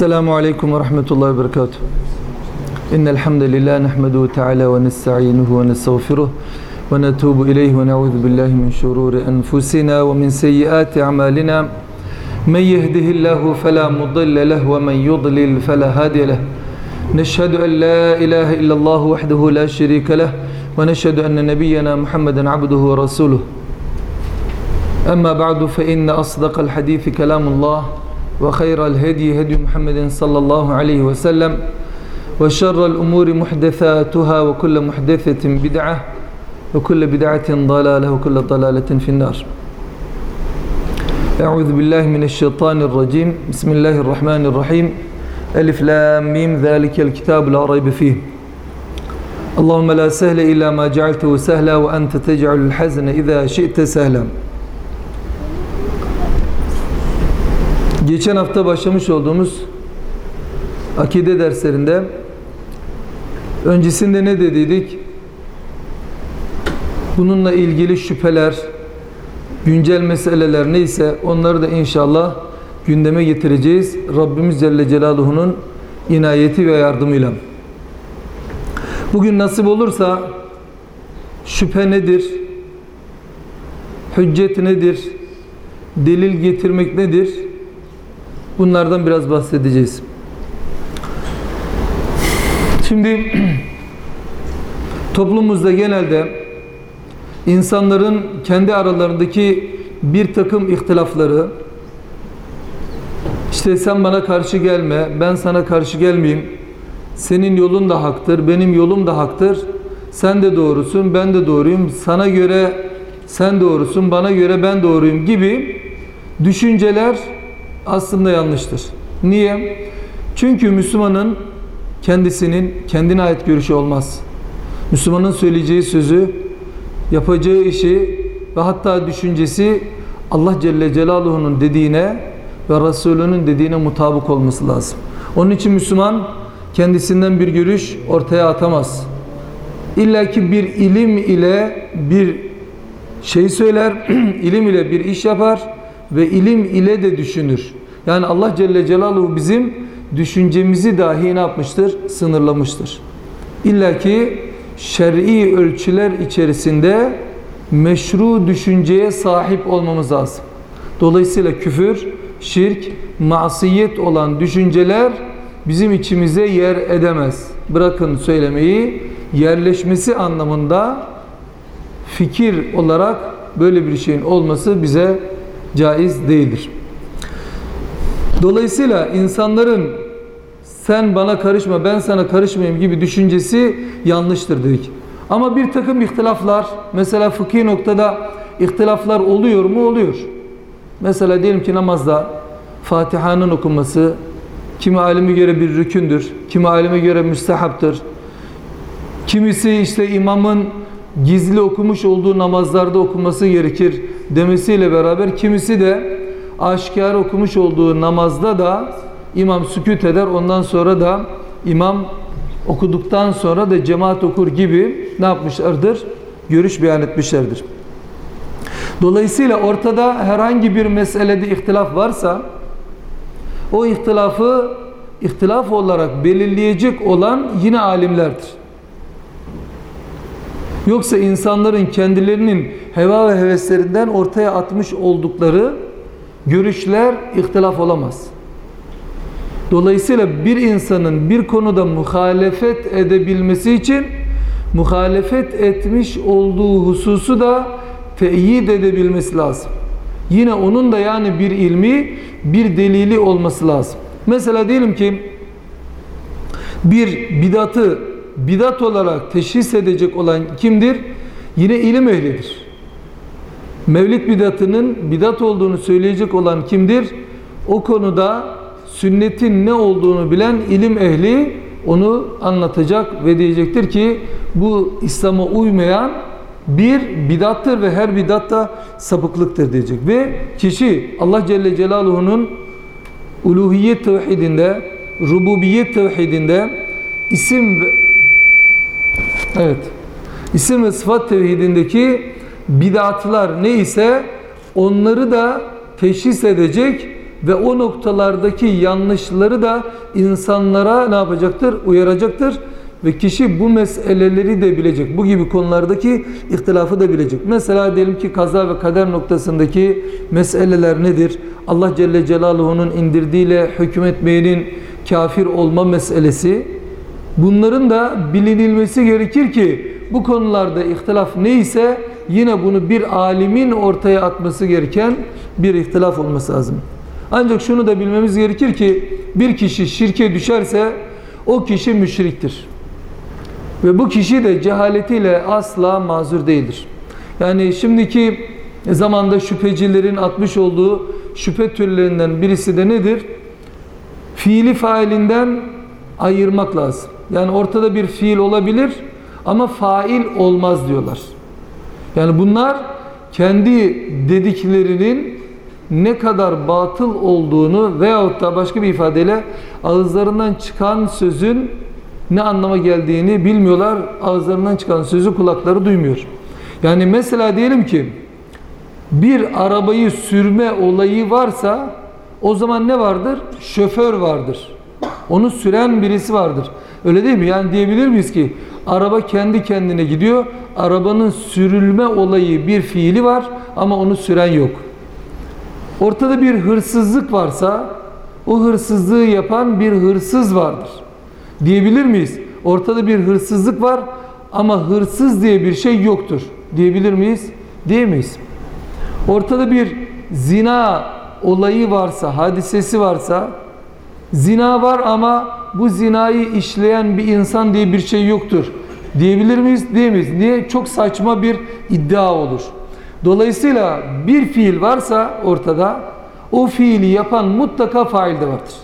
السلام عليكم ورحمة الله وبركاته. إن الحمد لله نحمده تعالى ونستعينه ونستغفره ونتوب إليه ونعوذ بالله من شرور أنفسنا ومن سيئات أعمالنا. من يهده الله فلا مضل له ومن يضلل فلا هادي له. نشهد أن لا إله إلا الله وحده لا شريك له ونشهد أن نبينا محمدا عبده ورسوله. أما بعد فإن أصدق الحديث كلام الله وخير الهدي هدي محمد صلى الله عليه وسلم وشر الأمور محدثاتها وكل محدثة بدعة وكل بدعة ضلالة وكل ضلالة في النار. أعوذ بالله من الشيطان الرجيم. بسم الله الرحمن الرحيم. ألف لام ميم. ذلك الكتاب لا ريب فيه. اللهم لا سهل إلا ما جعلته سهلا وأنت تجعل الحزن إذا شئت سهلا. Geçen hafta başlamış olduğumuz akide derslerinde öncesinde ne dediydik? Bununla ilgili şüpheler, güncel meseleler neyse onları da inşallah gündeme getireceğiz. Rabbimiz Celle Celaluhu'nun inayeti ve yardımıyla. Bugün nasip olursa şüphe nedir? Hüccet nedir? Delil getirmek nedir? Bunlardan biraz bahsedeceğiz. Şimdi toplumumuzda genelde insanların kendi aralarındaki bir takım ihtilafları işte sen bana karşı gelme, ben sana karşı gelmeyeyim. Senin yolun da haktır, benim yolum da haktır. Sen de doğrusun, ben de doğruyum. Sana göre sen doğrusun, bana göre ben doğruyum gibi düşünceler aslında yanlıştır. Niye? Çünkü Müslümanın kendisinin kendine ait görüşü olmaz. Müslümanın söyleyeceği sözü, yapacağı işi ve hatta düşüncesi Allah Celle Celaluhu'nun dediğine ve Resulünün dediğine mutabık olması lazım. Onun için Müslüman kendisinden bir görüş ortaya atamaz. İlla ki bir ilim ile bir şey söyler, ilim ile bir iş yapar ve ilim ile de düşünür. Yani Allah Celle Celaluhu bizim düşüncemizi dahi ne yapmıştır? Sınırlamıştır. İlla ki şer'i ölçüler içerisinde meşru düşünceye sahip olmamız lazım. Dolayısıyla küfür, şirk, masiyet olan düşünceler bizim içimize yer edemez. Bırakın söylemeyi, yerleşmesi anlamında fikir olarak böyle bir şeyin olması bize caiz değildir. Dolayısıyla insanların sen bana karışma ben sana karışmayayım gibi düşüncesi yanlıştır dedik. Ama bir takım ihtilaflar mesela fıkhi noktada ihtilaflar oluyor mu? Oluyor. Mesela diyelim ki namazda Fatiha'nın okunması kimi alime göre bir rükündür, kimi alime göre müstehaptır. Kimisi işte imamın gizli okumuş olduğu namazlarda okunması gerekir demesiyle beraber kimisi de aşikar okumuş olduğu namazda da imam sükut eder. Ondan sonra da imam okuduktan sonra da cemaat okur gibi ne yapmışlardır? Görüş beyan etmişlerdir. Dolayısıyla ortada herhangi bir meselede ihtilaf varsa o ihtilafı ihtilaf olarak belirleyecek olan yine alimlerdir. Yoksa insanların kendilerinin heva ve heveslerinden ortaya atmış oldukları görüşler ihtilaf olamaz. Dolayısıyla bir insanın bir konuda muhalefet edebilmesi için muhalefet etmiş olduğu hususu da teyit edebilmesi lazım. Yine onun da yani bir ilmi, bir delili olması lazım. Mesela diyelim ki bir bidatı bidat olarak teşhis edecek olan kimdir? Yine ilim ehlidir. Mevlid bidatının bidat olduğunu söyleyecek olan kimdir? O konuda sünnetin ne olduğunu bilen ilim ehli onu anlatacak ve diyecektir ki bu İslam'a uymayan bir bidattır ve her bidat da sapıklıktır diyecek. Ve kişi Allah Celle Celaluhu'nun uluhiyet tevhidinde, rububiyet tevhidinde isim evet isim ve sıfat tevhidindeki bidatlar neyse onları da teşhis edecek ve o noktalardaki yanlışları da insanlara ne yapacaktır? Uyaracaktır ve kişi bu meseleleri de bilecek. Bu gibi konulardaki ihtilafı da bilecek. Mesela diyelim ki kaza ve kader noktasındaki meseleler nedir? Allah Celle Celaluhu'nun indirdiğiyle hükmetmeyenin kafir olma meselesi. Bunların da bilinilmesi gerekir ki bu konularda ihtilaf neyse yine bunu bir alimin ortaya atması gereken bir ihtilaf olması lazım. Ancak şunu da bilmemiz gerekir ki bir kişi şirke düşerse o kişi müşriktir. Ve bu kişi de cehaletiyle asla mazur değildir. Yani şimdiki zamanda şüphecilerin atmış olduğu şüphe türlerinden birisi de nedir? Fiili failinden ayırmak lazım. Yani ortada bir fiil olabilir ama fail olmaz diyorlar. Yani bunlar kendi dediklerinin ne kadar batıl olduğunu veyahut da başka bir ifadeyle ağızlarından çıkan sözün ne anlama geldiğini bilmiyorlar. Ağızlarından çıkan sözü kulakları duymuyor. Yani mesela diyelim ki bir arabayı sürme olayı varsa o zaman ne vardır? Şoför vardır. Onu süren birisi vardır. Öyle değil mi? Yani diyebilir miyiz ki araba kendi kendine gidiyor. Arabanın sürülme olayı bir fiili var ama onu süren yok. Ortada bir hırsızlık varsa o hırsızlığı yapan bir hırsız vardır. Diyebilir miyiz? Ortada bir hırsızlık var ama hırsız diye bir şey yoktur. Diyebilir miyiz? Diyemeyiz. Ortada bir zina olayı varsa, hadisesi varsa zina var ama bu zinayı işleyen bir insan diye bir şey yoktur. Diyebilir miyiz? Diyemeyiz. Niye? Çok saçma bir iddia olur. Dolayısıyla bir fiil varsa ortada o fiili yapan mutlaka fail de vardır.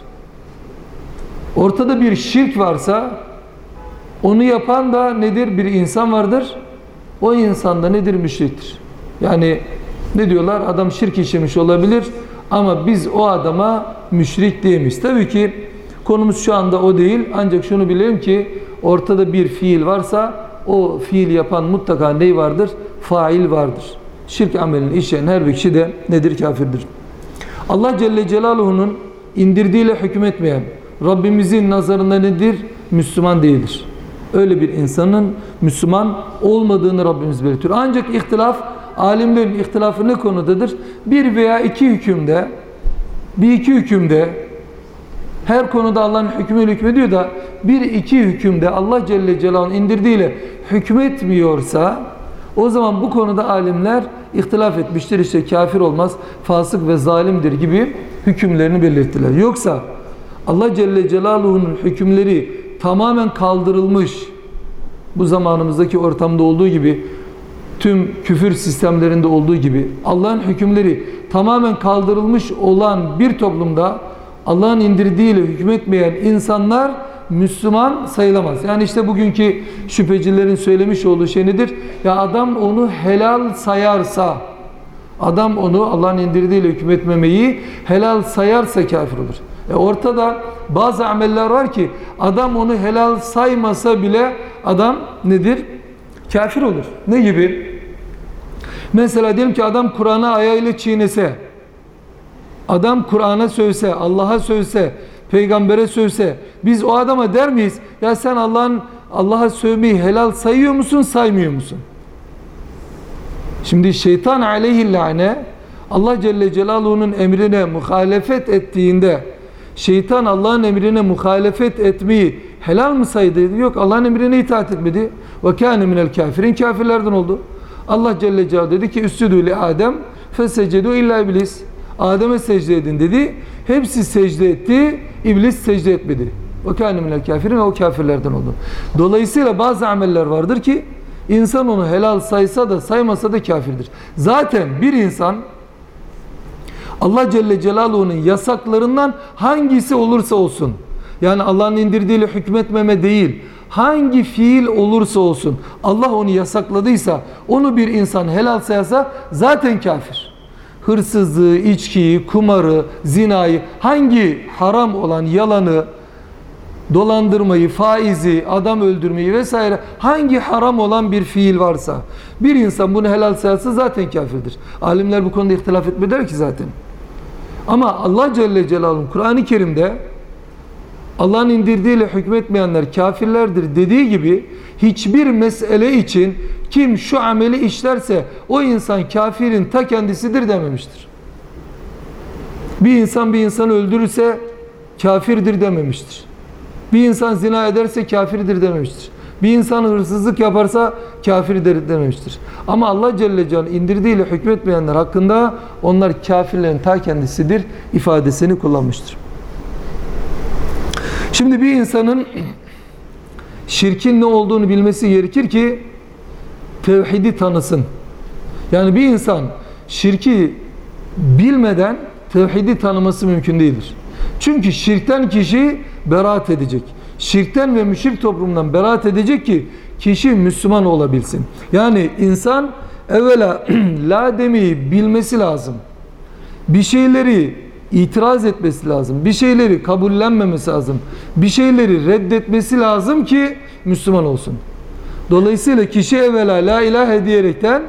Ortada bir şirk varsa onu yapan da nedir? Bir insan vardır. O insan da nedir? Müşriktir. Yani ne diyorlar? Adam şirk işlemiş olabilir ama biz o adama müşrik diyemeyiz. Tabii ki konumuz şu anda o değil. Ancak şunu bilelim ki ortada bir fiil varsa o fiil yapan mutlaka ney vardır? Fail vardır. Şirk amelini işleyen her bir kişi de nedir? Kafirdir. Allah Celle Celaluhu'nun indirdiğiyle hükmetmeyen Rabbimizin nazarında nedir? Müslüman değildir. Öyle bir insanın Müslüman olmadığını Rabbimiz belirtiyor. Ancak ihtilaf, alimlerin ihtilafı ne konudadır? Bir veya iki hükümde, bir iki hükümde, her konuda Allah'ın hükmüyle hükmediyor da bir iki hükümde Allah Celle Celaluhu'nun indirdiğiyle hükmetmiyorsa o zaman bu konuda alimler ihtilaf etmiştir. İşte kafir olmaz, fasık ve zalimdir gibi hükümlerini belirttiler. Yoksa Allah Celle Celaluhu'nun hükümleri tamamen kaldırılmış bu zamanımızdaki ortamda olduğu gibi tüm küfür sistemlerinde olduğu gibi Allah'ın hükümleri tamamen kaldırılmış olan bir toplumda Allah'ın indirdiğiyle hükmetmeyen insanlar Müslüman sayılamaz. Yani işte bugünkü şüphecilerin söylemiş olduğu şey nedir? Ya adam onu helal sayarsa, adam onu Allah'ın indirdiğiyle hükmetmemeyi helal sayarsa kafir olur. E ortada bazı ameller var ki adam onu helal saymasa bile adam nedir? Kafir olur. Ne gibi? Mesela diyelim ki adam Kur'an'ı ayağıyla çiğnese, adam Kur'an'a sövse, Allah'a sövse, peygambere sövse, biz o adama der miyiz? Ya sen Allah'ın Allah'a sövmeyi helal sayıyor musun, saymıyor musun? Şimdi şeytan aleyhillâne Allah Celle Celaluhu'nun emrine muhalefet ettiğinde şeytan Allah'ın emrine muhalefet etmeyi helal mı saydı? Yok Allah'ın emrine itaat etmedi. Ve kâne minel kafirin kafirlerden oldu. Allah Celle Celaluhu dedi ki üstüdü li Adem fesecedu illa iblis. Adem'e secde edin dedi. Hepsi secde etti. İblis secde etmedi. O kâne minel kafirin ve o kafirlerden oldu. Dolayısıyla bazı ameller vardır ki insan onu helal saysa da saymasa da kafirdir. Zaten bir insan Allah Celle Celaluhu'nun yasaklarından hangisi olursa olsun yani Allah'ın indirdiğiyle hükmetmeme değil hangi fiil olursa olsun Allah onu yasakladıysa onu bir insan helal sayarsa zaten kafir. Hırsızlığı, içkiyi, kumarı, zinayı hangi haram olan yalanı, dolandırmayı, faizi, adam öldürmeyi vesaire hangi haram olan bir fiil varsa bir insan bunu helal sayarsa zaten kafirdir. Alimler bu konuda ihtilaf etmediler ki zaten. Ama Allah Celle Celaluhu Kur'an-ı Kerim'de Allah'ın indirdiğiyle hükmetmeyenler kafirlerdir dediği gibi hiçbir mesele için kim şu ameli işlerse o insan kafirin ta kendisidir dememiştir. Bir insan bir insanı öldürürse kafirdir dememiştir. Bir insan zina ederse kafirdir dememiştir. Bir insan hırsızlık yaparsa kafirdir dememiştir. Ama Allah Celle Celaluhu indirdiğiyle hükmetmeyenler hakkında onlar kafirlerin ta kendisidir ifadesini kullanmıştır. Şimdi bir insanın şirkin ne olduğunu bilmesi gerekir ki tevhidi tanısın. Yani bir insan şirki bilmeden tevhidi tanıması mümkün değildir. Çünkü şirkten kişi beraat edecek. Şirkten ve müşrik toplumundan beraat edecek ki kişi Müslüman olabilsin. Yani insan evvela la demeyi bilmesi lazım. Bir şeyleri itiraz etmesi lazım. Bir şeyleri kabullenmemesi lazım. Bir şeyleri reddetmesi lazım ki Müslüman olsun. Dolayısıyla kişi evvela la ilahe diyerekten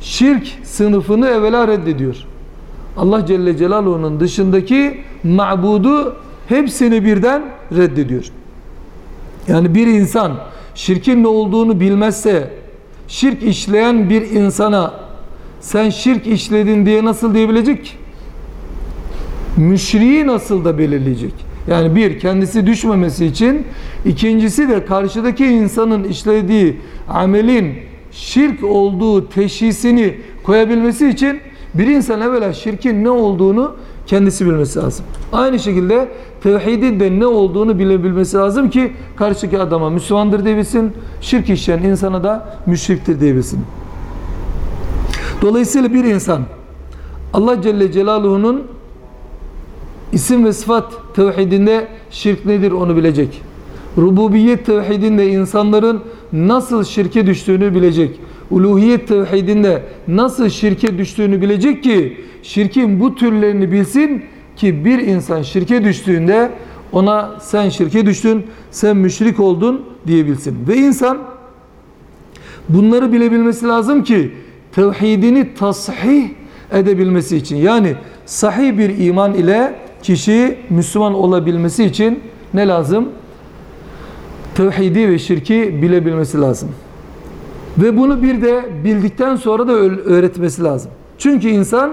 şirk sınıfını evvela reddediyor. Allah Celle Celaluhu'nun dışındaki ma'budu hepsini birden reddediyor. Yani bir insan şirkin ne olduğunu bilmezse şirk işleyen bir insana sen şirk işledin diye nasıl diyebilecek? Müşriği nasıl da belirleyecek? Yani bir kendisi düşmemesi için ikincisi de karşıdaki insanın işlediği amelin şirk olduğu teşhisini koyabilmesi için bir insan evvela şirkin ne olduğunu kendisi bilmesi lazım. Aynı şekilde tevhidin de ne olduğunu bilebilmesi lazım ki karşıdaki adama Müslümandır diyebilsin, şirk işleyen insana da müşriktir diyebilsin. Dolayısıyla bir insan Allah Celle Celaluhu'nun isim ve sıfat tevhidinde şirk nedir onu bilecek. Rububiyet tevhidinde insanların nasıl şirke düştüğünü bilecek. Uluhiyet tevhidinde nasıl şirke düştüğünü bilecek ki şirkin bu türlerini bilsin ki bir insan şirke düştüğünde ona sen şirke düştün, sen müşrik oldun diyebilsin. Ve insan bunları bilebilmesi lazım ki tevhidini tasih edebilmesi için. Yani sahih bir iman ile kişi Müslüman olabilmesi için ne lazım? Tevhidi ve şirki bilebilmesi lazım. Ve bunu bir de bildikten sonra da öğretmesi lazım. Çünkü insan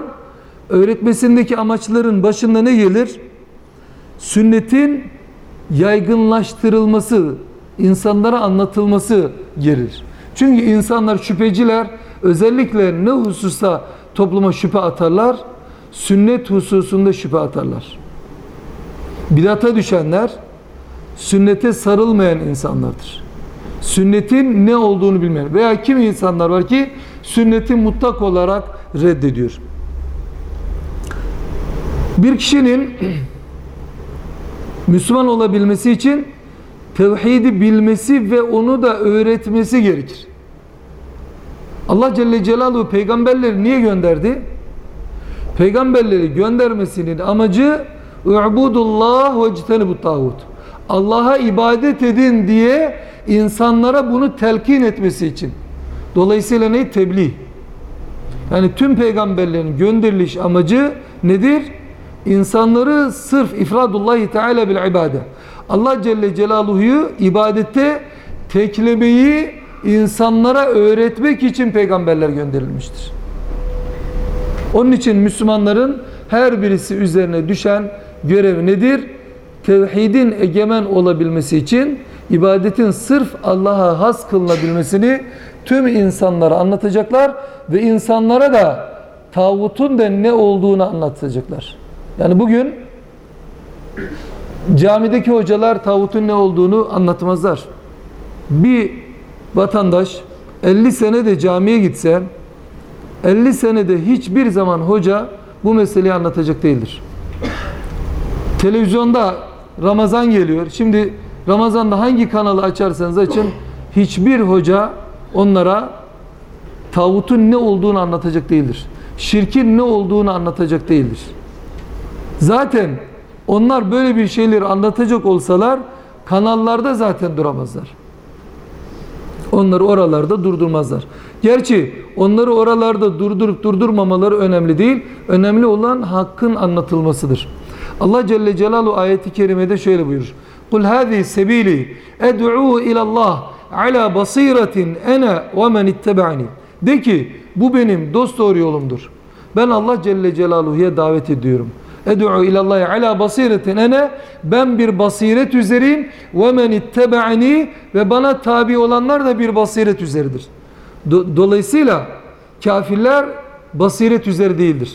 öğretmesindeki amaçların başında ne gelir? Sünnetin yaygınlaştırılması, insanlara anlatılması gelir. Çünkü insanlar şüpheciler özellikle ne hususta topluma şüphe atarlar? Sünnet hususunda şüphe atarlar. Bidata düşenler sünnete sarılmayan insanlardır. Sünnetin ne olduğunu bilmeyen veya kimi insanlar var ki sünneti mutlak olarak reddediyor. Bir kişinin Müslüman olabilmesi için tevhidi bilmesi ve onu da öğretmesi gerekir. Allah Celle Celaluhu peygamberleri niye gönderdi? Peygamberleri göndermesinin amacı "U'budullah ve ictenibut tağut." Allah'a ibadet edin diye insanlara bunu telkin etmesi için. Dolayısıyla ne? Tebliğ. Yani tüm peygamberlerin gönderiliş amacı nedir? İnsanları sırf ifradullahi teala bil ibade. Allah Celle Celaluhu'yu ibadette teklemeyi insanlara öğretmek için peygamberler gönderilmiştir. Onun için Müslümanların her birisi üzerine düşen görev nedir? Tevhidin egemen olabilmesi için ibadetin sırf Allah'a has kılınabilmesini tüm insanlara anlatacaklar ve insanlara da tağutun da ne olduğunu anlatacaklar. Yani bugün camideki hocalar tağutun ne olduğunu anlatmazlar. Bir vatandaş 50 sene de camiye gitse 50 senede hiçbir zaman hoca bu meseleyi anlatacak değildir. Televizyonda Ramazan geliyor. Şimdi Ramazan'da hangi kanalı açarsanız açın hiçbir hoca onlara tağutun ne olduğunu anlatacak değildir. Şirkin ne olduğunu anlatacak değildir. Zaten onlar böyle bir şeyleri anlatacak olsalar kanallarda zaten duramazlar. Onları oralarda durdurmazlar. Gerçi onları oralarda durdurup durdurmamaları önemli değil. Önemli olan hakkın anlatılmasıdır. Allah Celle Celaluhu ayeti kerimede şöyle buyurur. Kul hâzi sebîli ed'û ilallah ala basiratin ene ve men ittebe'ani. De ki bu benim dost doğru yolumdur. Ben Allah Celle Celaluhu'ya davet ediyorum. Ed'u ilallahi ala basiretin ene ben bir basiret üzereyim ve men ittebe'ani ve bana tabi olanlar da bir basiret üzeridir. Do- Dolayısıyla kafirler basiret üzeri değildir.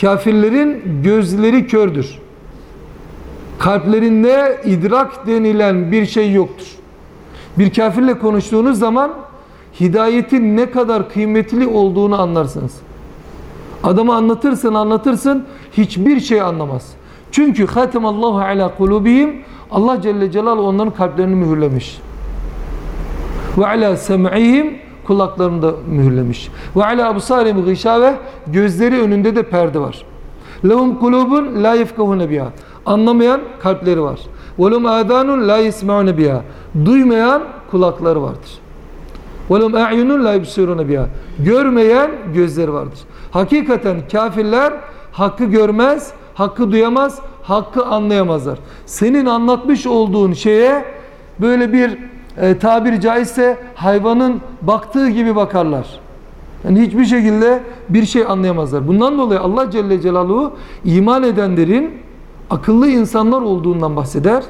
Kafirlerin gözleri kördür. Kalplerinde idrak denilen bir şey yoktur. Bir kafirle konuştuğunuz zaman hidayetin ne kadar kıymetli olduğunu anlarsınız. Adamı anlatırsın anlatırsın hiçbir şey anlamaz. Çünkü hatemallahu ala kulubihim Allah Celle Celaluhu onların kalplerini mühürlemiş. Ve ala sem'ihim kulaklarını da mühürlemiş. Ve ala absarihim gışave gözleri önünde de perde var. Lehum kulubun la yefkahune biha. Anlamayan kalpleri var. Ve lehum adanun la yesmaune biha. Duymayan kulakları vardır. Ve lehum a'yunun la yubsirune biha. Görmeyen gözleri vardır. Hakikaten kafirler hakkı görmez, hakkı duyamaz, hakkı anlayamazlar. Senin anlatmış olduğun şeye böyle bir e, tabiri caizse hayvanın baktığı gibi bakarlar. Yani hiçbir şekilde bir şey anlayamazlar. Bundan dolayı Allah Celle Celaluhu iman edenlerin akıllı insanlar olduğundan bahseder.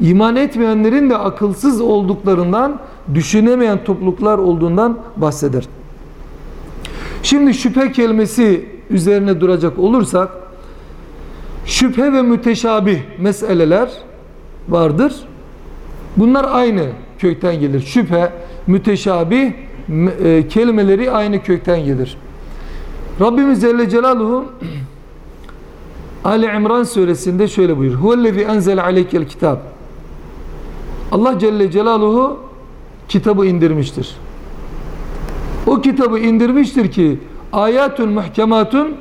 İman etmeyenlerin de akılsız olduklarından, düşünemeyen topluluklar olduğundan bahseder. Şimdi şüphe kelimesi üzerine duracak olursak, şüphe ve müteşabih meseleler vardır. Bunlar aynı kökten gelir. Şüphe, müteşabih e, kelimeleri aynı kökten gelir. Rabbimiz Celle Celaluhu Ali İmran suresinde şöyle buyur. Huvellezî enzel aleykel kitab. Allah Celle Celaluhu kitabı indirmiştir. O kitabı indirmiştir ki ayatun muhkematun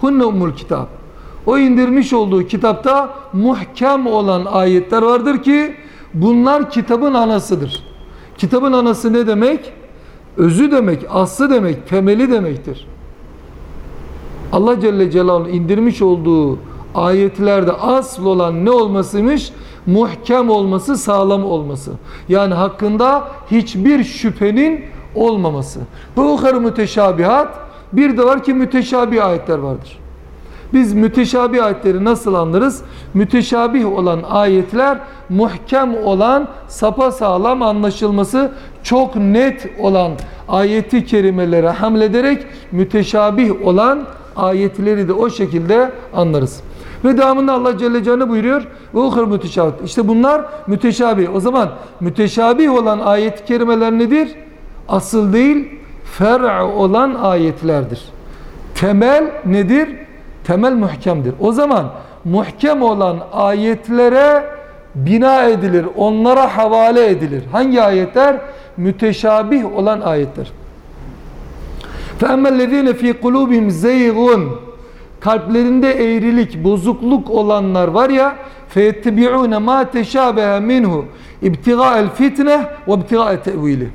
hunne umul kitab. O indirmiş olduğu kitapta muhkem olan ayetler vardır ki bunlar kitabın anasıdır. Kitabın anası ne demek? Özü demek, aslı demek, temeli demektir. Allah Celle Celaluhu indirmiş olduğu ayetlerde asıl olan ne olmasıymış? Muhkem olması, sağlam olması. Yani hakkında hiçbir şüphenin olmaması. Bu ukarı müteşabihat bir de var ki müteşabih ayetler vardır. Biz müteşabih ayetleri nasıl anlarız? Müteşabih olan ayetler muhkem olan, sapa sağlam anlaşılması çok net olan ayeti kerimelere hamlederek müteşabih olan ayetleri de o şekilde anlarız. Ve devamında Allah Celle Celaluhu buyuruyor ve müteşabih. İşte bunlar müteşabih. O zaman müteşabih olan ayet-i kerimeler nedir? Asıl değil, fer' olan ayetlerdir. Temel nedir? Temel muhkemdir. O zaman muhkem olan ayetlere bina edilir, onlara havale edilir. Hangi ayetler? Müteşabih olan ayetler. فَاَمَّا الَّذ۪ينَ ف۪ي قُلُوبِهِمْ زَيْغٌ Kalplerinde eğrilik, bozukluk olanlar var ya فَيَتَّبِعُونَ مَا تَشَابَهَ مِنْهُ اِبْتِغَاءَ الْفِتْنَةِ وَاِبْتِغَاءَ تَأْوِيلِ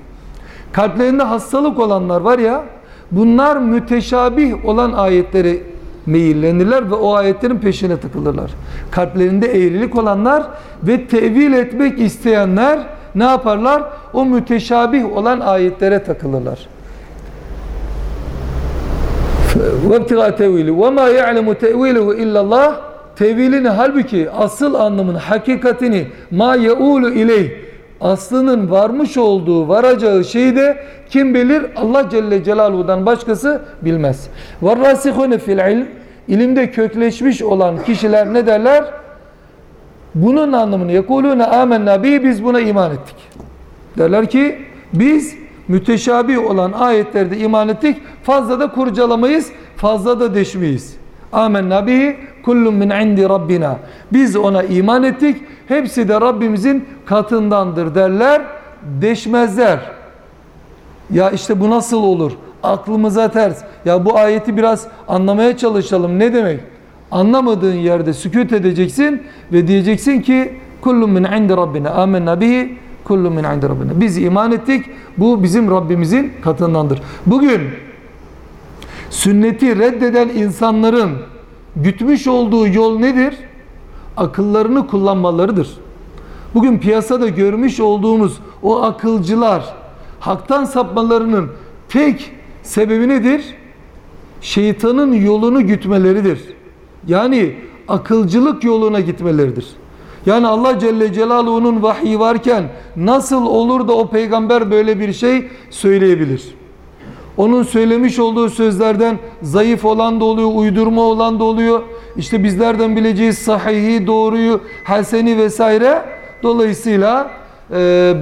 Kalplerinde hastalık olanlar var ya bunlar müteşabih olan ayetleri meyillenirler ve o ayetlerin peşine takılırlar. Kalplerinde eğrilik olanlar ve tevil etmek isteyenler ne yaparlar? O müteşabih olan ayetlere takılırlar. وَابْتِغَى تَوِيلِ وَمَا يَعْلَمُ تَوِيلَهُ اِلَّا اللّٰهِ Tevilini halbuki asıl anlamın hakikatini ma yeulu ileyh aslının varmış olduğu varacağı şeyi de kim bilir Allah Celle Celaluhu'dan başkası bilmez. وَالرَّاسِخُونَ fil ilm ilimde kökleşmiş olan kişiler ne derler? Bunun anlamını yekulune amenna bi biz buna iman ettik. Derler ki biz müteşabih olan ayetlerde iman ettik. Fazla da kurcalamayız, fazla da deşmeyiz. Amenna bihi kullun min indi rabbina. Biz ona iman ettik. Hepsi de Rabbimizin katındandır derler. Deşmezler. Ya işte bu nasıl olur? Aklımıza ters. Ya bu ayeti biraz anlamaya çalışalım. Ne demek? Anlamadığın yerde sükut edeceksin ve diyeceksin ki kullun min indi rabbina amenna bihi kullu min indi rabbina. Biz iman ettik. Bu bizim Rabbimizin katındandır. Bugün sünneti reddeden insanların gütmüş olduğu yol nedir? Akıllarını kullanmalarıdır. Bugün piyasada görmüş olduğumuz o akılcılar haktan sapmalarının tek sebebi nedir? Şeytanın yolunu gütmeleridir. Yani akılcılık yoluna gitmeleridir. Yani Allah Celle Celaluhu'nun vahyi varken nasıl olur da o peygamber böyle bir şey söyleyebilir? Onun söylemiş olduğu sözlerden zayıf olan da oluyor, uydurma olan da oluyor. İşte bizlerden bileceğiz sahihi, doğruyu, haseni vesaire. Dolayısıyla e,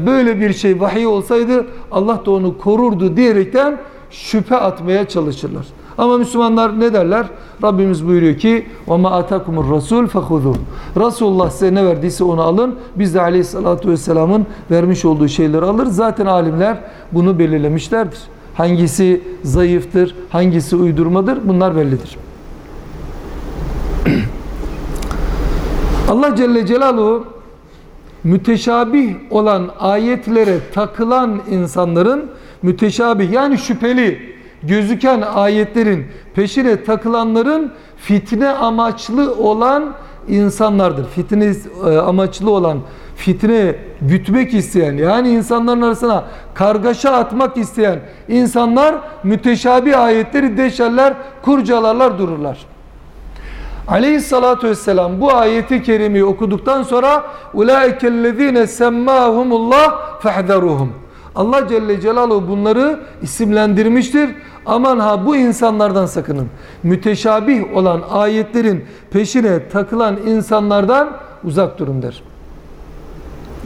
böyle bir şey vahiy olsaydı Allah da onu korurdu diyerekten şüphe atmaya çalışırlar. Ama Müslümanlar ne derler? Rabbimiz buyuruyor ki وَمَا أَتَاكُمُ الرَّسُولُ فَخُذُوا Resulullah size ne verdiyse onu alın. Biz de aleyhissalatü vesselamın vermiş olduğu şeyleri alır. Zaten alimler bunu belirlemişlerdir. Hangisi zayıftır, hangisi uydurmadır bunlar bellidir. Allah Celle Celaluhu müteşabih olan ayetlere takılan insanların müteşabih yani şüpheli gözüken ayetlerin peşine takılanların fitne amaçlı olan insanlardır. Fitne e, amaçlı olan, fitne gütmek isteyen yani insanların arasına kargaşa atmak isteyen insanlar müteşabih ayetleri deşerler, kurcalarlar, dururlar. Aleyhissalatu vesselam bu ayeti kerimeyi okuduktan sonra ulaikellezine semmahumullah fehzeruhum. Allah Celle Celaluhu bunları isimlendirmiştir. Aman ha bu insanlardan sakının. Müteşabih olan ayetlerin peşine takılan insanlardan uzak durun der.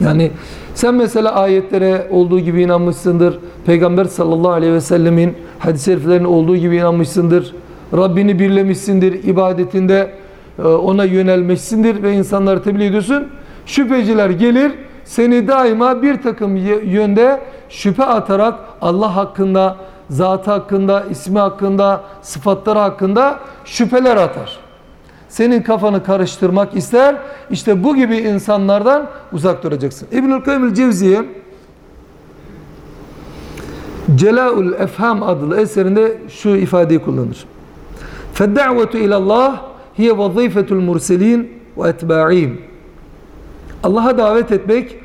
Yani sen mesela ayetlere olduğu gibi inanmışsındır. Peygamber sallallahu aleyhi ve sellemin hadis-i şeriflerine olduğu gibi inanmışsındır. Rabbini birlemişsindir ibadetinde e, ona yönelmişsindir ve insanları tebliğ ediyorsun. Şüpheciler gelir seni daima bir takım yönde şüphe atarak Allah hakkında, zatı hakkında, ismi hakkında, sıfatları hakkında şüpheler atar. Senin kafanı karıştırmak ister. İşte bu gibi insanlardan uzak duracaksın. İbnül Kayyum Cevziye Celaul Efham adlı eserinde şu ifadeyi kullanır. فَالدَّعْوَةُ اِلَى اللّٰهِ hiye vazifetul murselin ve etba'ihim. Allah'a davet etmek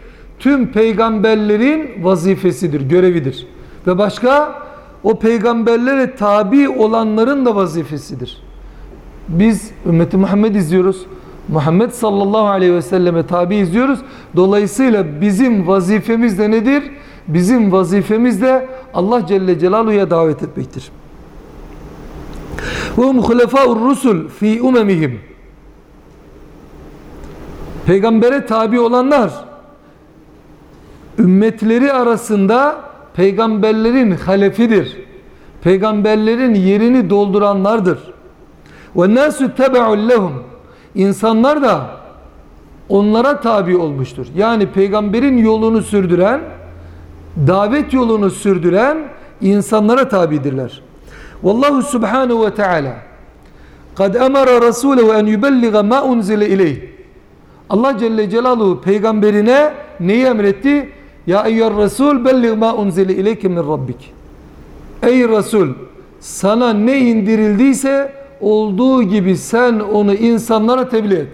tüm peygamberlerin vazifesidir, görevidir. Ve başka o peygamberlere tabi olanların da vazifesidir. Biz ümmeti Muhammed izliyoruz. Muhammed sallallahu aleyhi ve selleme tabi izliyoruz. Dolayısıyla bizim vazifemiz de nedir? Bizim vazifemiz de Allah Celle Celaluhu'ya davet etmektir. Ve hum hulefâur rusul fi umemihim. Peygambere tabi olanlar ümmetleri arasında peygamberlerin halefidir. Peygamberlerin yerini dolduranlardır. Ve nasu tebe'un lehum. İnsanlar da onlara tabi olmuştur. Yani peygamberin yolunu sürdüren, davet yolunu sürdüren insanlara tabidirler. Vallahu subhanahu ve teala kad emara rasulehu en yubelliga ma unzile ileyh. Allah Celle Celaluhu peygamberine neyi emretti? Ya eyyar Resul bellig ma unzile ileyke min rabbik. Ey Resul sana ne indirildiyse olduğu gibi sen onu insanlara tebliğ et.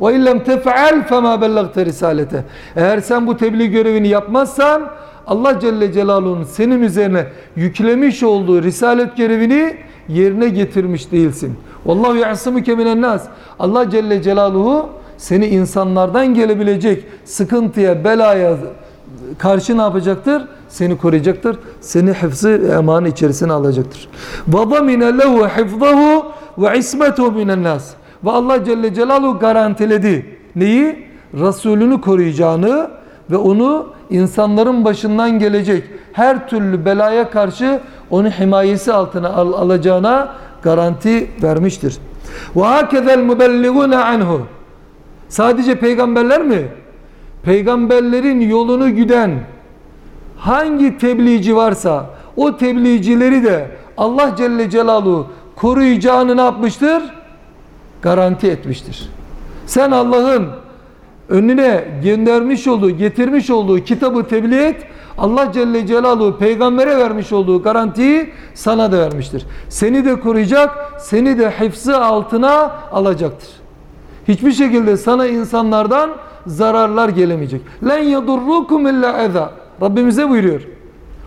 Ve illem tef'al fema bellagte risalete. Eğer sen bu tebliğ görevini yapmazsan Allah Celle Celaluhu'nun senin üzerine yüklemiş olduğu risalet görevini yerine getirmiş değilsin. Vallahu ya'simuke minen nas. Allah Celle Celaluhu seni insanlardan gelebilecek sıkıntıya, belaya karşı ne yapacaktır? Seni koruyacaktır. Seni hıfzı emanı içerisine alacaktır. Baba mine lehu hifzahu ve ismetu minen nas. Ve Allah Celle Celaluhu garantiledi. Neyi? Resulünü koruyacağını ve onu insanların başından gelecek her türlü belaya karşı onu himayesi altına al alacağına garanti vermiştir. Ve hakezel mubelliguna anhu. Sadece peygamberler mi? Peygamberlerin yolunu güden hangi tebliğci varsa o tebliğcileri de Allah Celle Celaluhu koruyacağını ne yapmıştır? Garanti etmiştir. Sen Allah'ın önüne göndermiş olduğu, getirmiş olduğu kitabı tebliğ et. Allah Celle Celaluhu peygambere vermiş olduğu garantiyi sana da vermiştir. Seni de koruyacak, seni de hifzi altına alacaktır. Hiçbir şekilde sana insanlardan zararlar gelemeyecek. Len yedurrukum illa eza. Rabbimize buyuruyor.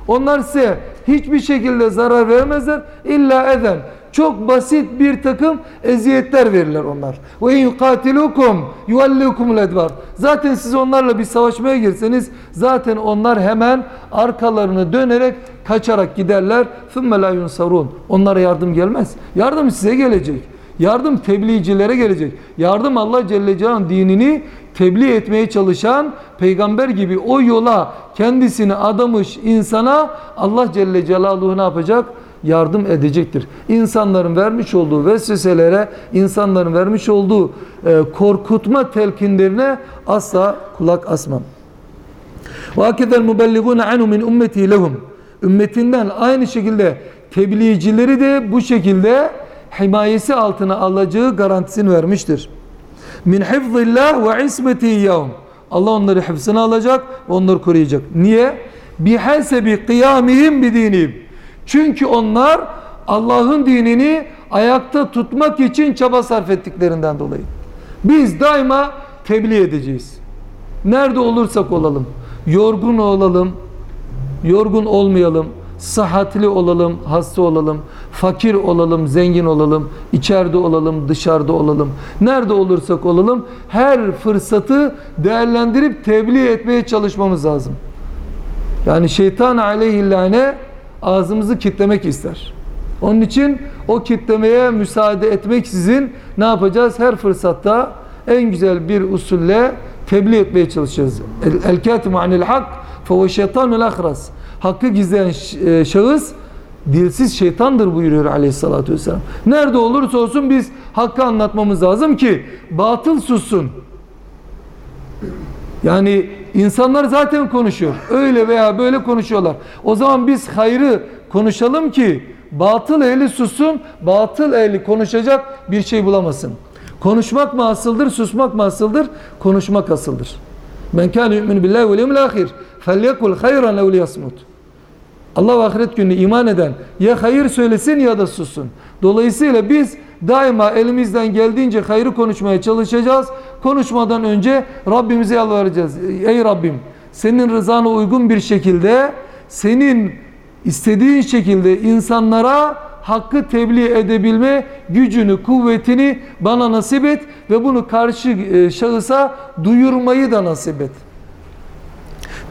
Onlar size hiçbir şekilde zarar vermezler. İlla ezen. Çok basit bir takım eziyetler verirler onlar. Ve in yukatilukum yuallikumul edbar. Zaten siz onlarla bir savaşmaya girseniz zaten onlar hemen arkalarını dönerek kaçarak giderler. Thumma la yunsarun. Onlara yardım gelmez. Yardım size gelecek. Yardım tebliğcilere gelecek. Yardım Allah Celle Celaluhu'nun dinini tebliğ etmeye çalışan peygamber gibi o yola kendisini adamış insana Allah Celle Celaluhu ne yapacak? Yardım edecektir. İnsanların vermiş olduğu vesveselere, insanların vermiş olduğu e, korkutma telkinlerine asla kulak asmam. وَاَكَذَا الْمُبَلِّغُونَ عَنُ مِنْ اُمَّتِي لَهُمْ Ümmetinden aynı şekilde tebliğcileri de bu şekilde himayesi altına alacağı garantisini vermiştir. Min hifzillah ve ismeti yevm. Allah onları hıfzına alacak ve onları koruyacak. Niye? Bihasebi kıyamihim bidinihim. Çünkü onlar Allah'ın dinini ayakta tutmak için çaba sarf ettiklerinden dolayı. Biz daima tebliğ edeceğiz. Nerede olursak olalım. Yorgun olalım, yorgun olmayalım, sıhhatli olalım, hasta olalım, fakir olalım, zengin olalım, içeride olalım, dışarıda olalım. Nerede olursak olalım her fırsatı değerlendirip tebliğ etmeye çalışmamız lazım. Yani şeytan aleyhillâne ağzımızı kitlemek ister. Onun için o kitlemeye müsaade etmeksizin ne yapacağız? Her fırsatta en güzel bir usulle tebliğ etmeye çalışacağız. El katimu anil hak fe şeytanul ahras. Hakkı gizleyen e, şahıs dilsiz şeytandır buyuruyor aleyhissalatü vesselam. Nerede olursa olsun biz hakkı anlatmamız lazım ki batıl sussun. Yani insanlar zaten konuşuyor. Öyle veya böyle konuşuyorlar. O zaman biz hayrı konuşalım ki batıl ehli sussun, batıl ehli konuşacak bir şey bulamasın. Konuşmak mı asıldır, susmak mı asıldır? Konuşmak asıldır. Men kâne yu'minu billahi vel yevmil ahir felyekul hayran ev liyasmut. Allah ve ahiret günü iman eden ya hayır söylesin ya da sussun. Dolayısıyla biz daima elimizden geldiğince hayrı konuşmaya çalışacağız. Konuşmadan önce Rabbimize yalvaracağız. Ey Rabbim senin rızana uygun bir şekilde senin istediğin şekilde insanlara hakkı tebliğ edebilme gücünü, kuvvetini bana nasip et ve bunu karşı e, şahısa duyurmayı da nasip et.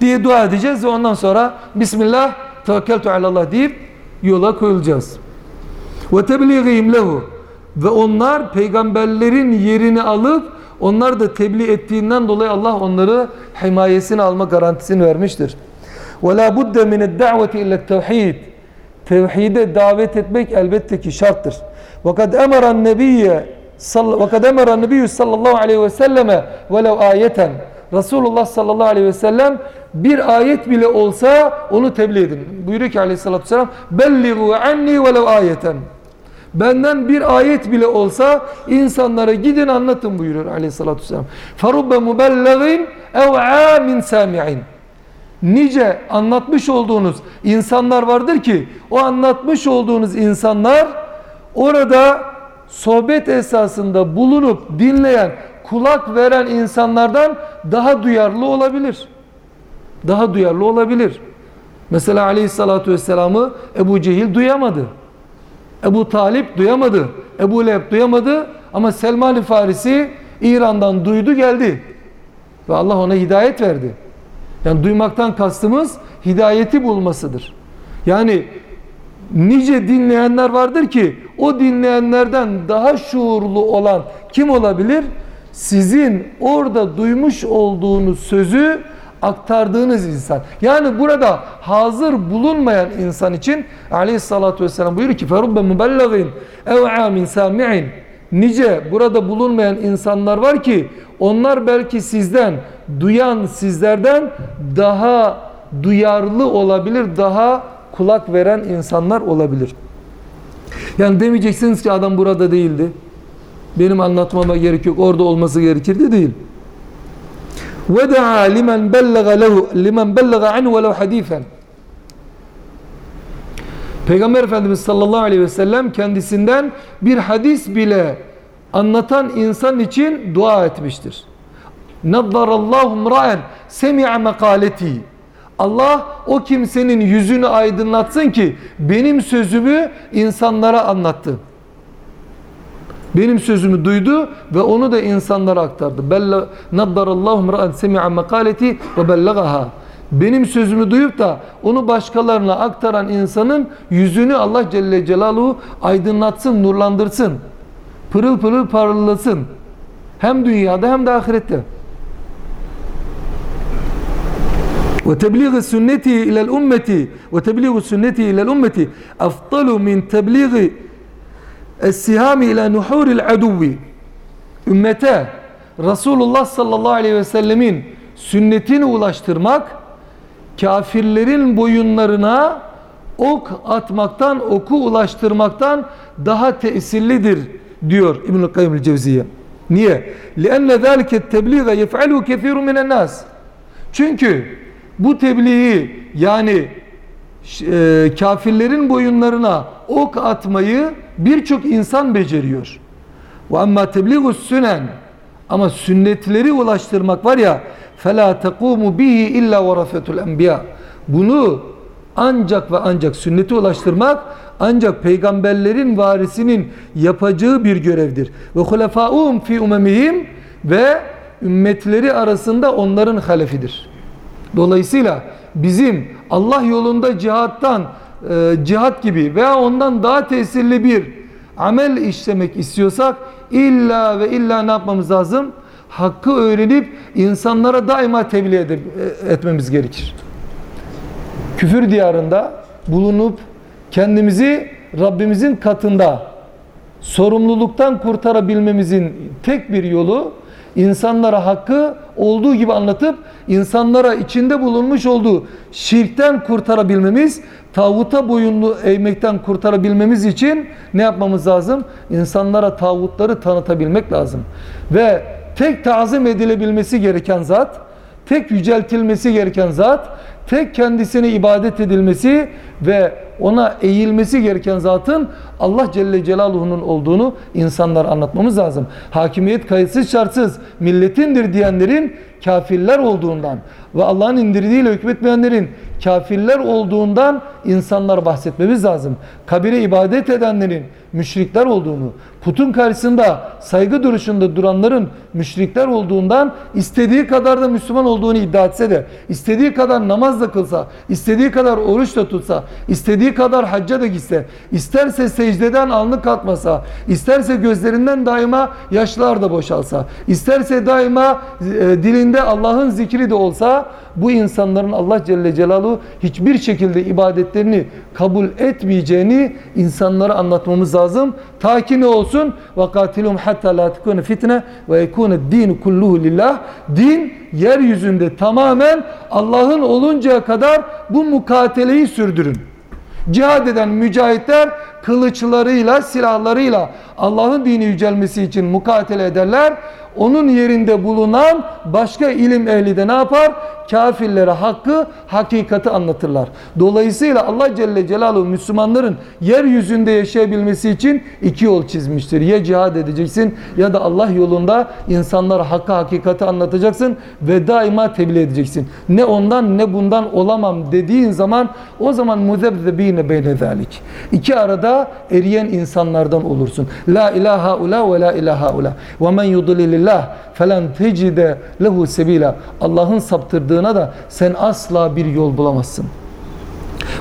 Diye dua edeceğiz ve ondan sonra Bismillah tevekkeltu alallah deyip yola koyulacağız. Ve tebliğihim lehu ve onlar peygamberlerin yerini alıp onlar da tebliğ ettiğinden dolayı Allah onları himayesini alma garantisini vermiştir. Ve la budde min ad-da'veti illa tevhid. Tevhide davet etmek elbette ki şarttır. Ve kad emara nebiyye ve kad emara nebiyyü sallallahu aleyhi ve selleme velev ayeten. Resulullah sallallahu aleyhi ve sellem bir ayet bile olsa onu tebliğ edin. Buyuruyor ki aleyhissalatü vesselam belligu anni velev ayeten. Benden bir ayet bile olsa insanlara gidin anlatın buyuruyor aleyhissalatü vesselam. Farubbe mubellegin ev amin sami'in. Nice anlatmış olduğunuz insanlar vardır ki o anlatmış olduğunuz insanlar orada sohbet esasında bulunup dinleyen, kulak veren insanlardan daha duyarlı olabilir. Daha duyarlı olabilir. Mesela aleyhissalatü vesselam'ı Ebu Cehil duyamadı. Ebu Talip duyamadı. Ebu Leheb duyamadı. Ama Selman-ı Farisi İran'dan duydu geldi. Ve Allah ona hidayet verdi. Yani duymaktan kastımız hidayeti bulmasıdır. Yani nice dinleyenler vardır ki o dinleyenlerden daha şuurlu olan kim olabilir? Sizin orada duymuş olduğunuz sözü aktardığınız insan. Yani burada hazır bulunmayan insan için aleyhissalatü vesselam buyuruyor ki ferubbe mubellagin ev amin sami'in nice burada bulunmayan insanlar var ki onlar belki sizden duyan sizlerden daha duyarlı olabilir, daha kulak veren insanlar olabilir. Yani demeyeceksiniz ki adam burada değildi. Benim anlatmama gerek yok. Orada olması gerekirdi değil. وَدَعَا لِمَنْ بَلَّغَ لَهُ لِمَنْ بَلَّغَ عَنْهُ وَلَوْ حَد۪يثًا Peygamber Efendimiz sallallahu aleyhi ve sellem kendisinden bir hadis bile anlatan insan için dua etmiştir. Naddarallahu mraen semi'a makaleti. Allah o kimsenin yüzünü aydınlatsın ki benim sözümü insanlara anlattı. Benim sözümü duydu ve onu da insanlara aktardı. Bella naddarallahu ra'an semi'a makaleti ve bellagaha. Benim sözümü duyup da onu başkalarına aktaran insanın yüzünü Allah Celle Celaluhu aydınlatsın, nurlandırsın. Pırıl pırıl parlasın. Hem dünyada hem de ahirette. Ve tebliğ sünneti ilel ümmeti ve tebliğ sünneti ilel ümmeti eftalu min tebliği السهام إلى نحور العدو ümmete Resulullah sallallahu aleyhi ve sellemin sünnetini ulaştırmak kafirlerin boyunlarına ok atmaktan, oku ulaştırmaktan daha tesirlidir diyor İbnül Kayyum el-Cevziye. Niye? لِأَنَّ ذَٰلِكَ التَّبْلِغَ يَفْعَلُهُ كَثِيرٌ مِنَ النَّاسِ Çünkü bu tebliği yani e, kafirlerin boyunlarına ok atmayı birçok insan beceriyor. Ve amma tebliğus sünen ama sünnetleri ulaştırmak var ya fela taqumu bihi illa varasatul enbiya. Bunu ancak ve ancak sünneti ulaştırmak ancak peygamberlerin varisinin yapacağı bir görevdir. Ve hulefaum fi umemihim ve ümmetleri arasında onların halefidir. Dolayısıyla bizim Allah yolunda cihattan e, cihat gibi veya ondan daha tesirli bir amel işlemek istiyorsak illa ve illa ne yapmamız lazım? Hakkı öğrenip insanlara daima tebliğ edip, e, etmemiz gerekir. Küfür diyarında bulunup kendimizi Rabbimizin katında sorumluluktan kurtarabilmemizin tek bir yolu insanlara hakkı olduğu gibi anlatıp insanlara içinde bulunmuş olduğu şirkten kurtarabilmemiz, tağuta boyunlu eğmekten kurtarabilmemiz için ne yapmamız lazım? İnsanlara tağutları tanıtabilmek lazım. Ve tek tazim edilebilmesi gereken zat, tek yüceltilmesi gereken zat, tek kendisine ibadet edilmesi ve ona eğilmesi gereken zatın Allah Celle Celaluhu'nun olduğunu insanlara anlatmamız lazım. Hakimiyet kayıtsız şartsız milletindir diyenlerin kafirler olduğundan ve Allah'ın indirdiğiyle hükmetmeyenlerin kafirler olduğundan insanlar bahsetmemiz lazım. Kabire ibadet edenlerin müşrikler olduğunu, putun karşısında saygı duruşunda duranların müşrikler olduğundan istediği kadar da Müslüman olduğunu iddia etse de, istediği kadar namaz da kılsa, istediği kadar oruç da tutsa, istediği kadar hacca da gitse, isterse secdeden alnı kalkmasa, isterse gözlerinden daima yaşlar da boşalsa, isterse daima e, dilinde Allah'ın zikri de olsa, bu insanların Allah Celle Celaluhu hiçbir şekilde ibadetlerini kabul etmeyeceğini insanlara anlatmamız lazım. Ta ki ne olsun? وَقَاتِلُمْ حَتَّى لَا تَكُونَ فِتْنَةً وَيَكُونَ الدِّينُ كُلُّهُ لِلّٰهِ Din yeryüzünde tamamen Allah'ın oluncaya kadar bu mukateleyi sürdürün. Cihad eden mücahitler kılıçlarıyla, silahlarıyla Allah'ın dini yücelmesi için mukatele ederler. Onun yerinde bulunan başka ilim ehli de ne yapar? Kafirlere hakkı, hakikati anlatırlar. Dolayısıyla Allah Celle Celaluhu Müslümanların yeryüzünde yaşayabilmesi için iki yol çizmiştir. Ya cihad edeceksin ya da Allah yolunda insanlara hakkı, hakikati anlatacaksın ve daima tebliğ edeceksin. Ne ondan ne bundan olamam dediğin zaman o zaman muzebzebine beyne zalik. İki arada ula eriyen insanlardan olursun. La ilaha ula ve la ilaha ula. Ve men yudlilillah felen tecide lehu sebila. Allah'ın saptırdığına da sen asla bir yol bulamazsın.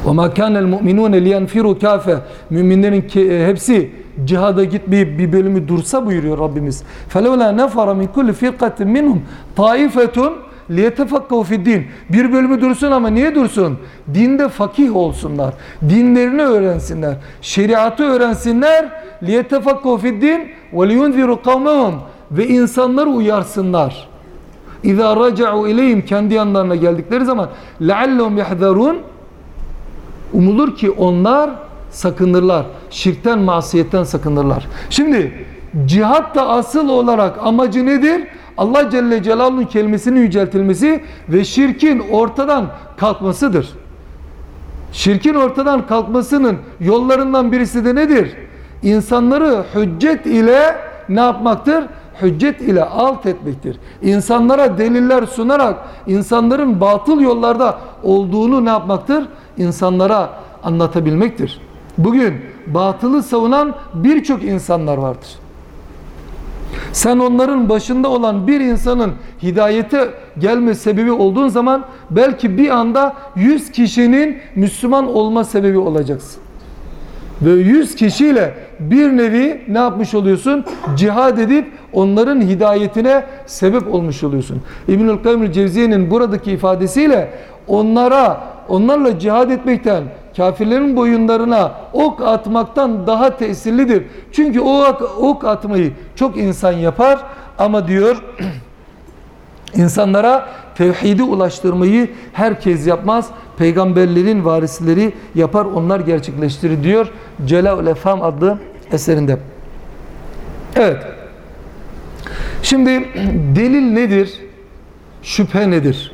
Ve ma kana el mu'minun liyenfiru kafe. Müminlerin e, hepsi cihada gitmeyip bir bölümü dursa buyuruyor Rabbimiz. Felevla nefara min kulli firqatin minhum taifetun طَائِفَةٌ liyetefakkahu fiddin. Bir bölümü dursun ama niye dursun? Dinde fakih olsunlar. Dinlerini öğrensinler. Şeriatı öğrensinler. Liyetefakkahu fiddin ve liyunziru kavmehum ve insanları uyarsınlar. İza raca'u ileyhim kendi yanlarına geldikleri zaman leallehum yahzarun umulur ki onlar sakınırlar. Şirkten, masiyetten sakınırlar. Şimdi cihat da asıl olarak amacı nedir? Allah Celle Celaluhu'nun kelimesinin yüceltilmesi ve şirkin ortadan kalkmasıdır. Şirkin ortadan kalkmasının yollarından birisi de nedir? İnsanları hüccet ile ne yapmaktır? Hüccet ile alt etmektir. İnsanlara deliller sunarak insanların batıl yollarda olduğunu ne yapmaktır? İnsanlara anlatabilmektir. Bugün batılı savunan birçok insanlar vardır. Sen onların başında olan bir insanın hidayete gelme sebebi olduğun zaman belki bir anda 100 kişinin Müslüman olma sebebi olacaksın. Ve 100 kişiyle bir nevi ne yapmış oluyorsun? Cihad edip onların hidayetine sebep olmuş oluyorsun. İbnül Kayyum Cevziye'nin buradaki ifadesiyle onlara onlarla cihad etmekten kafirlerin boyunlarına ok atmaktan daha tesirlidir. Çünkü o ok, ok atmayı çok insan yapar ama diyor insanlara tevhidi ulaştırmayı herkes yapmaz. Peygamberlerin varisleri yapar, onlar gerçekleştirir diyor Celal Efham adlı eserinde. Evet. Şimdi delil nedir? Şüphe nedir?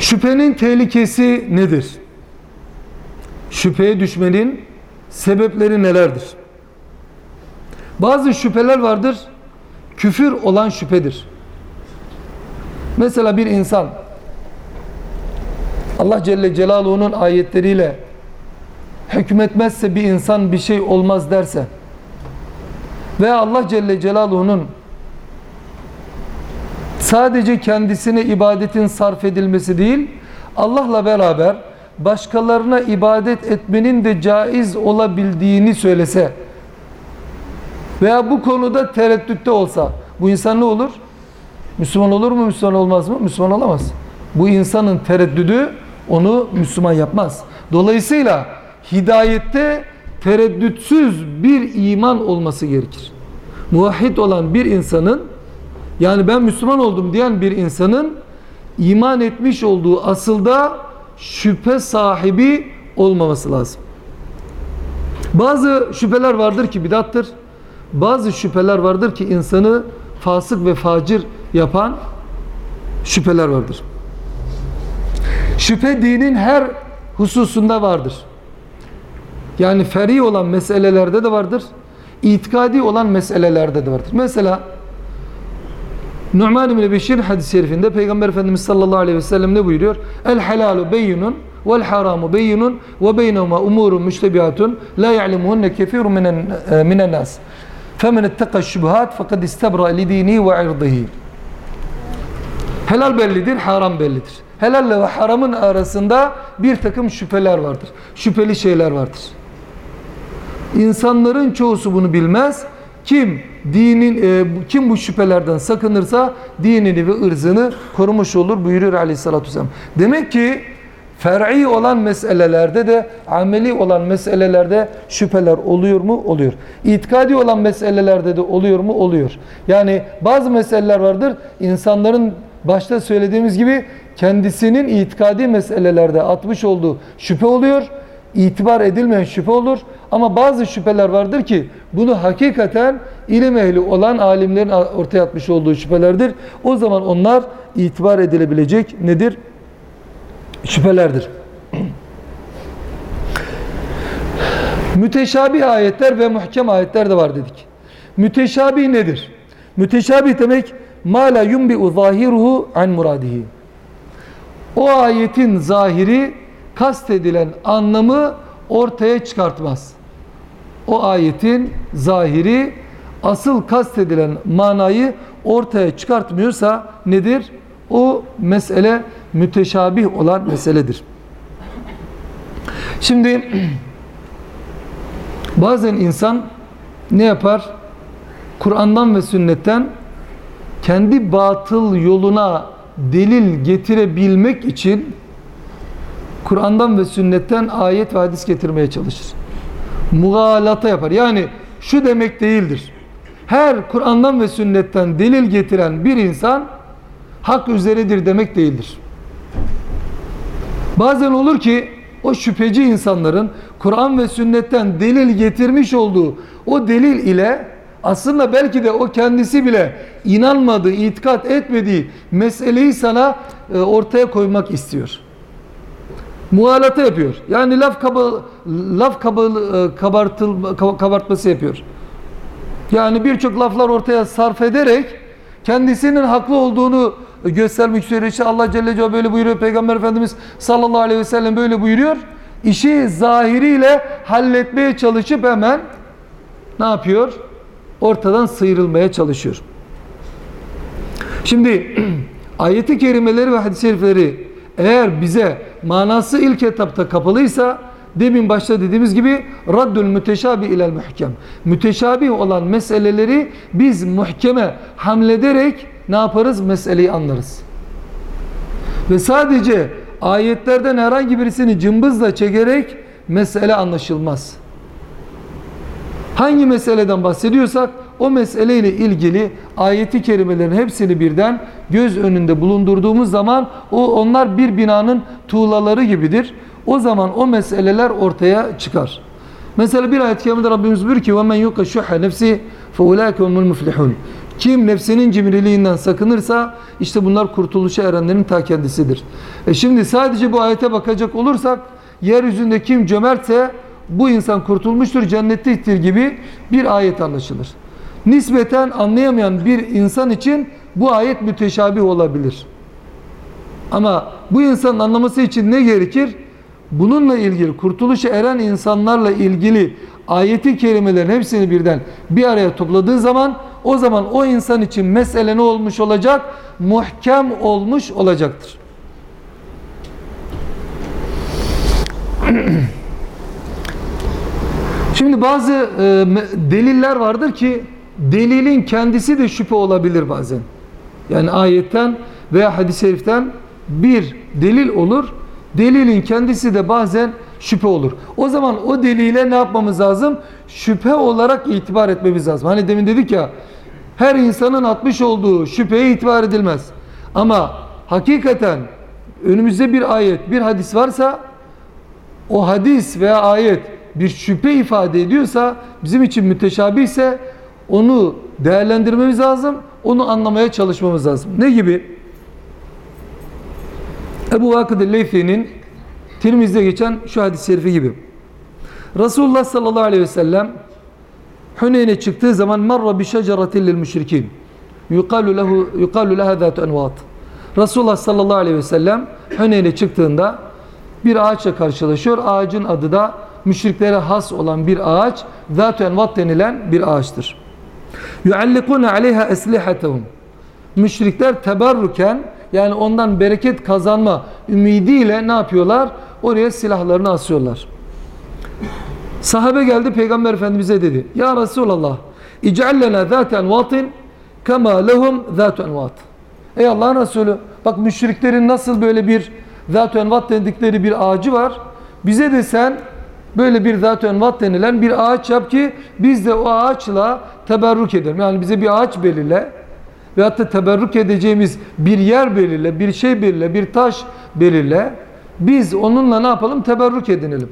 Şüphenin tehlikesi nedir? Şüpheye düşmenin sebepleri nelerdir? Bazı şüpheler vardır. Küfür olan şüphedir. Mesela bir insan Allah Celle Celaluhu'nun ayetleriyle hükmetmezse bir insan bir şey olmaz derse veya Allah Celle Celaluhu'nun sadece kendisine ibadetin sarf edilmesi değil Allah'la beraber başkalarına ibadet etmenin de caiz olabildiğini söylese veya bu konuda tereddütte olsa bu insan ne olur? Müslüman olur mu? Müslüman olmaz mı? Müslüman olamaz. Bu insanın tereddüdü onu Müslüman yapmaz. Dolayısıyla hidayette tereddütsüz bir iman olması gerekir. Muvahhid olan bir insanın yani ben Müslüman oldum diyen bir insanın iman etmiş olduğu asılda şüphe sahibi olmaması lazım. Bazı şüpheler vardır ki bidattır. Bazı şüpheler vardır ki insanı fasık ve facir yapan şüpheler vardır. Şüphe dinin her hususunda vardır. Yani feri olan meselelerde de vardır. İtikadi olan meselelerde de vardır. Mesela Nu'man bin Beşir hadis-i şerifinde Peygamber Efendimiz sallallahu aleyhi ve sellem ne buyuruyor? El helalu beyyinun vel haramu beyyinun ve beynehuma umurun müştebihatun la ya'lemuhunne kefirun minen, e, minen nas. Femen itteka şubuhat fakat istabra li dini ve irdihi. Helal bellidir, haram bellidir. Helalle ve haramın arasında bir takım şüpheler vardır. Şüpheli şeyler vardır. İnsanların çoğusu bunu bilmez. Kim dinin e, kim bu şüphelerden sakınırsa dinini ve ırzını korumuş olur buyuruyor Aleyhisselatü Vesselam. Demek ki fer'i olan meselelerde de ameli olan meselelerde şüpheler oluyor mu? Oluyor. İtikadi olan meselelerde de oluyor mu? Oluyor. Yani bazı meseleler vardır. insanların başta söylediğimiz gibi kendisinin itikadi meselelerde atmış olduğu şüphe oluyor. İtibar edilmeyen şüphe olur. Ama bazı şüpheler vardır ki bunu hakikaten ilim ehli olan alimlerin ortaya atmış olduğu şüphelerdir. O zaman onlar itibar edilebilecek nedir? Şüphelerdir. Müteşabih ayetler ve muhkem ayetler de var dedik. Müteşabih nedir? Müteşabih demek ma la yumbi'u zahiruhu an muradihi. O ayetin zahiri kastedilen anlamı ortaya çıkartmaz. O ayetin zahiri asıl kastedilen manayı ortaya çıkartmıyorsa nedir? O mesele müteşabih olan meseledir. Şimdi bazen insan ne yapar? Kur'an'dan ve sünnetten kendi batıl yoluna delil getirebilmek için Kur'an'dan ve sünnetten ayet ve hadis getirmeye çalışır. Mugalata yapar. Yani şu demek değildir. Her Kur'an'dan ve sünnetten delil getiren bir insan hak üzeredir demek değildir. Bazen olur ki o şüpheci insanların Kur'an ve sünnetten delil getirmiş olduğu o delil ile aslında belki de o kendisi bile inanmadığı, itikat etmediği meseleyi sana e, ortaya koymak istiyor. Muhalata yapıyor. Yani laf kaba, laf kaba, e, kabartıl, kaba- kabartması yapıyor. Yani birçok laflar ortaya sarf ederek kendisinin haklı olduğunu göstermek istiyor. İşte Allah Celle Celaluhu böyle buyuruyor. Peygamber Efendimiz sallallahu aleyhi ve sellem böyle buyuruyor. İşi zahiriyle halletmeye çalışıp hemen ne yapıyor? Ortadan sıyrılmaya çalışıyor. Şimdi ayeti kerimeleri ve hadis-i şerifleri eğer bize manası ilk etapta kapalıysa demin başta dediğimiz gibi raddül müteşabi ilel muhkem. Müteşabih olan meseleleri biz muhkeme hamlederek ne yaparız? Meseleyi anlarız. Ve sadece ayetlerden herhangi birisini cımbızla çekerek mesele anlaşılmaz. Hangi meseleden bahsediyorsak o meseleyle ilgili ayeti kerimelerin hepsini birden göz önünde bulundurduğumuz zaman o onlar bir binanın tuğlaları gibidir. O zaman o meseleler ortaya çıkar. Mesela bir ayet-i kerimede Rabbimiz buyuruyor ki وَمَنْ يُقَ شُحَّ نَفْسِ فَاُولَٰئِكَ هُمُ الْمُفْلِحُونَ Kim nefsinin cimriliğinden sakınırsa işte bunlar kurtuluşa erenlerin ta kendisidir. E şimdi sadece bu ayete bakacak olursak yeryüzünde kim cömertse bu insan kurtulmuştur, cennettedir gibi bir ayet anlaşılır. Nispeten anlayamayan bir insan için bu ayet müteşabih olabilir. Ama bu insanın anlaması için ne gerekir? Bununla ilgili kurtuluşa eren insanlarla ilgili ayeti kerimelerin hepsini birden bir araya topladığı zaman o zaman o insan için mesele ne olmuş olacak? Muhkem olmuş olacaktır. Şimdi bazı e, deliller vardır ki delilin kendisi de şüphe olabilir bazen. Yani ayetten veya hadis-i şeriften bir delil olur. Delilin kendisi de bazen şüphe olur. O zaman o delile ne yapmamız lazım? Şüphe olarak itibar etmemiz lazım. Hani demin dedik ya her insanın atmış olduğu şüpheye itibar edilmez. Ama hakikaten önümüzde bir ayet, bir hadis varsa o hadis veya ayet bir şüphe ifade ediyorsa bizim için müteşabih ise onu değerlendirmemiz lazım. Onu anlamaya çalışmamız lazım. Ne gibi? Ebu Vakıd el-Leyfi'nin Tirmiz'de geçen şu hadis-i şerifi gibi. Resulullah sallallahu aleyhi ve sellem Huneyn'e çıktığı zaman marra bi şeceratin lil müşrikin. Yuqalu lehu yuqalu leha zatu envat. Resulullah sallallahu aleyhi ve sellem Huneyn'e çıktığında bir ağaçla karşılaşıyor. Ağacın adı da müşriklere has olan bir ağaç, zatu envat denilen bir ağaçtır. Yuallikuna aleyha eslihatehum. Müşrikler teberruken yani ondan bereket kazanma ümidiyle ne yapıyorlar? Oraya silahlarını asıyorlar. Sahabe geldi Peygamber Efendimiz'e dedi. Ya Resulallah İc'al lena zâte envatin kema lehum zâtu envat. Ey Allah'ın Resulü bak müşriklerin nasıl böyle bir zâtu envat dedikleri bir ağacı var. Bize de sen böyle bir zâtu envat denilen bir ağaç yap ki biz de o ağaçla teberrük edelim. Yani bize bir ağaç belirle ve hatta teberrük edeceğimiz bir yer belirle, bir şey belirle, bir taş belirle. Biz onunla ne yapalım? Teberrük edinelim.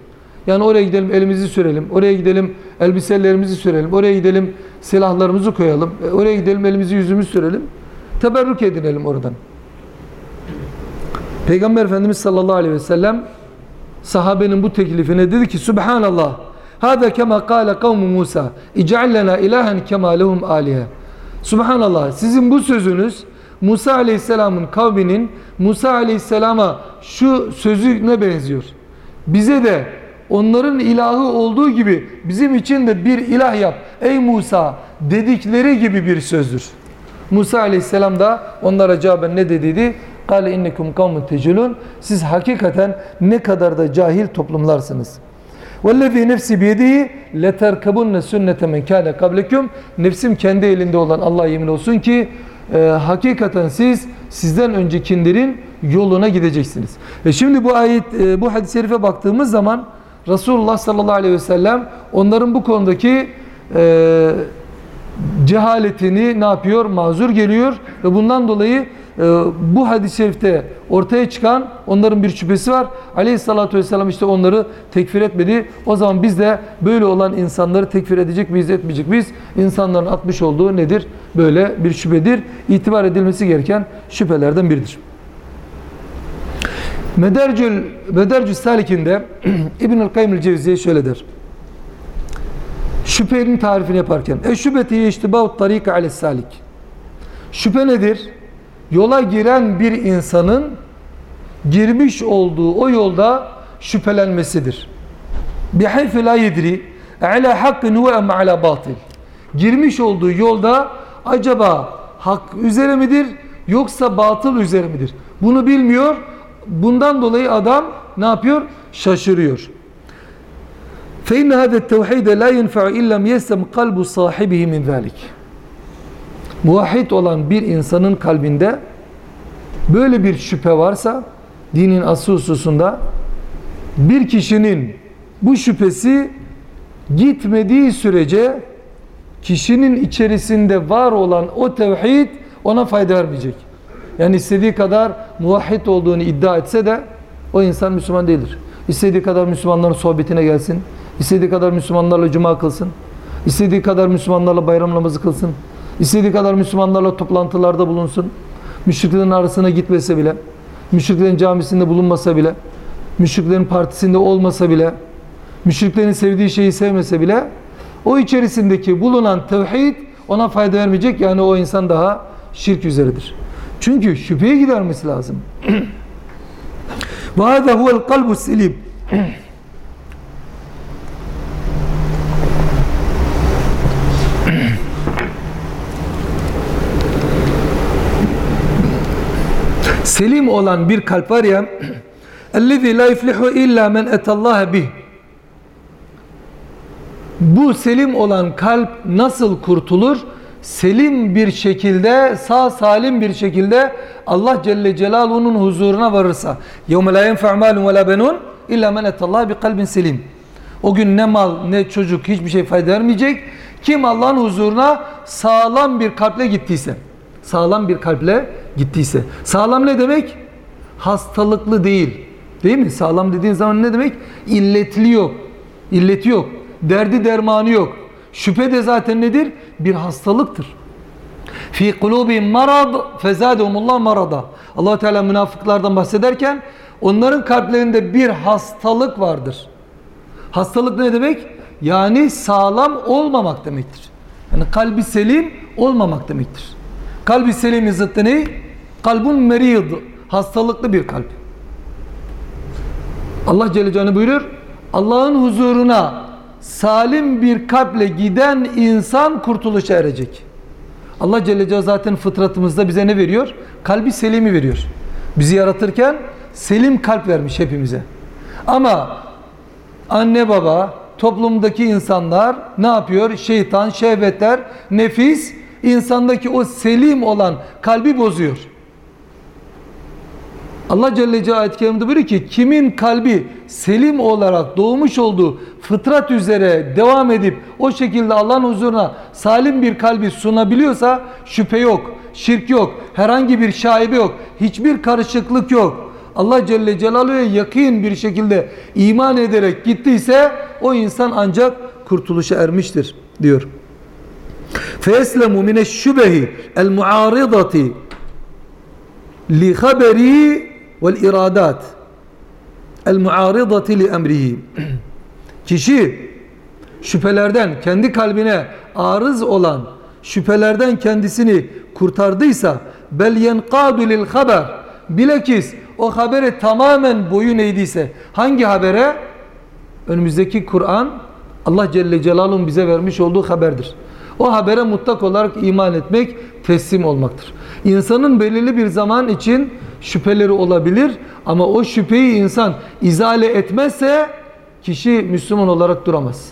Yani oraya gidelim elimizi sürelim, oraya gidelim elbiselerimizi sürelim, oraya gidelim silahlarımızı koyalım, e, oraya gidelim elimizi yüzümüzü sürelim. Teberrük edinelim oradan. Peygamber Efendimiz sallallahu aleyhi ve sellem sahabenin bu teklifine dedi ki Subhanallah Hâdâ kema kâle kavmu Musa İc'al lena ilahen kema lehum âlihe Subhanallah sizin bu sözünüz Musa aleyhisselamın kavminin Musa aleyhisselama şu sözüne benziyor. Bize de onların ilahı olduğu gibi bizim için de bir ilah yap ey Musa dedikleri gibi bir sözdür. Musa aleyhisselam da onlara cevaben ne dediydi? Kale innekum kavmun tecilun. Siz hakikaten ne kadar da cahil toplumlarsınız. وَالَّذ۪ي nefsi biyedihi لَتَرْكَبُنَّ سُنَّةَ مَنْ كَانَ قَبْلَكُمْ Nefsim kendi elinde olan Allah yemin olsun ki e, hakikaten siz sizden öncekilerin yoluna gideceksiniz. E şimdi bu ayet, e, bu hadis-i şerife baktığımız zaman Resulullah sallallahu aleyhi ve sellem onların bu konudaki e, cehaletini ne yapıyor? Mazur geliyor ve bundan dolayı e, bu hadis-i şerifte ortaya çıkan onların bir şüphesi var. Aleyhissalatü vesselam işte onları tekfir etmedi. O zaman biz de böyle olan insanları tekfir edecek miyiz etmeyecek miyiz? İnsanların atmış olduğu nedir? Böyle bir şüphedir. İtibar edilmesi gereken şüphelerden biridir. Medercül, Medercül Salik'inde İbnül Kayyum Cevziye şöyle der. Şüphenin tarifini yaparken e şüpheti iştibahut tarika ale salik. Şüphe nedir? Yola giren bir insanın girmiş olduğu o yolda şüphelenmesidir. Bihayfe la yedri ala hakkın ve em ala batil. Girmiş olduğu yolda acaba hak üzere midir yoksa batıl üzere midir? Bunu bilmiyor. Bundan dolayı adam ne yapıyor? Şaşırıyor. فإن هذا التوحيد لا ينفع إن لم يسم قلب صاحبه من ذلك. Muvahhid olan bir insanın kalbinde böyle bir şüphe varsa dinin asıl hususunda bir kişinin bu şüphesi gitmediği sürece kişinin içerisinde var olan o tevhid ona fayda vermeyecek. Yani istediği kadar muvahhid olduğunu iddia etse de o insan Müslüman değildir. İstediği kadar Müslümanların sohbetine gelsin. İstediği kadar Müslümanlarla cuma kılsın. İstediği kadar Müslümanlarla bayram namazı kılsın. İstediği kadar Müslümanlarla toplantılarda bulunsun. Müşriklerin arasına gitmese bile, müşriklerin camisinde bulunmasa bile, müşriklerin partisinde olmasa bile, müşriklerin sevdiği şeyi sevmese bile, o içerisindeki bulunan tevhid ona fayda vermeyecek. Yani o insan daha şirk üzeredir. Çünkü şüpheye gidermesi lazım. وهذا هو القلب السليم Selim olan bir kalp var ya اَلَّذِي لَا يُفْلِحُ اِلَّا مَنْ اَتَ اللّٰهَ بِهِ Bu selim olan kalp nasıl kurtulur? Selim bir şekilde, sağ salim bir şekilde Allah Celle Celaluhu'nun huzuruna varırsa. يَوْمَ لَا يَنْفَعْ مَالٌ وَلَا بَنُونَ اِلَّا مَنْ اَتَ اللّٰهَ بِقَلْبٍ selim. O gün ne mal ne çocuk hiçbir şey fayda vermeyecek. Kim Allah'ın huzuruna sağlam bir kalple gittiyse. Sağlam bir kalple gittiyse. Sağlam ne demek? Hastalıklı değil. Değil mi? Sağlam dediğin zaman ne demek? İlletli yok. İlleti yok. Derdi dermanı yok. Şüphe de zaten nedir? Bir hastalıktır. Fi kulubi marad fezadehumullah marada. Allah Teala münafıklardan bahsederken onların kalplerinde bir hastalık vardır. Hastalık ne demek? Yani sağlam olmamak demektir. Yani kalbi selim olmamak demektir. Kalbi selimin zıttı ne? Kalbun merid. Hastalıklı bir kalp. Allah Celle Celaluhu buyuruyor. Allah'ın huzuruna salim bir kalple giden insan kurtuluşa erecek. Allah Celle Celaluhu zaten fıtratımızda bize ne veriyor? Kalbi selimi veriyor. Bizi yaratırken selim kalp vermiş hepimize. Ama anne baba, toplumdaki insanlar ne yapıyor? Şeytan, şehvetler, nefis insandaki o selim olan kalbi bozuyor. Allah Celle Celaluhu ayet-i kerimde buyuruyor ki kimin kalbi selim olarak doğmuş olduğu fıtrat üzere devam edip o şekilde Allah'ın huzuruna salim bir kalbi sunabiliyorsa şüphe yok, şirk yok, herhangi bir şaibe yok, hiçbir karışıklık yok. Allah Celle Celaluhu'ya yakın bir şekilde iman ederek gittiyse o insan ancak kurtuluşa ermiştir diyor. فَيَسْلَمُ مِنَ الشُّبَهِ الْمُعَارِضَةِ vel-iradat el-muaridati li. Kişi şüphelerden kendi kalbine arız olan şüphelerden kendisini kurtardıysa bel yenkadu lil haber bilakis o habere tamamen boyun eğdiyse hangi habere? Önümüzdeki Kur'an Allah Celle Celaluhu'nun bize vermiş olduğu haberdir. O habere mutlak olarak iman etmek teslim olmaktır. İnsanın belirli bir zaman için şüpheleri olabilir ama o şüpheyi insan izale etmezse kişi Müslüman olarak duramaz.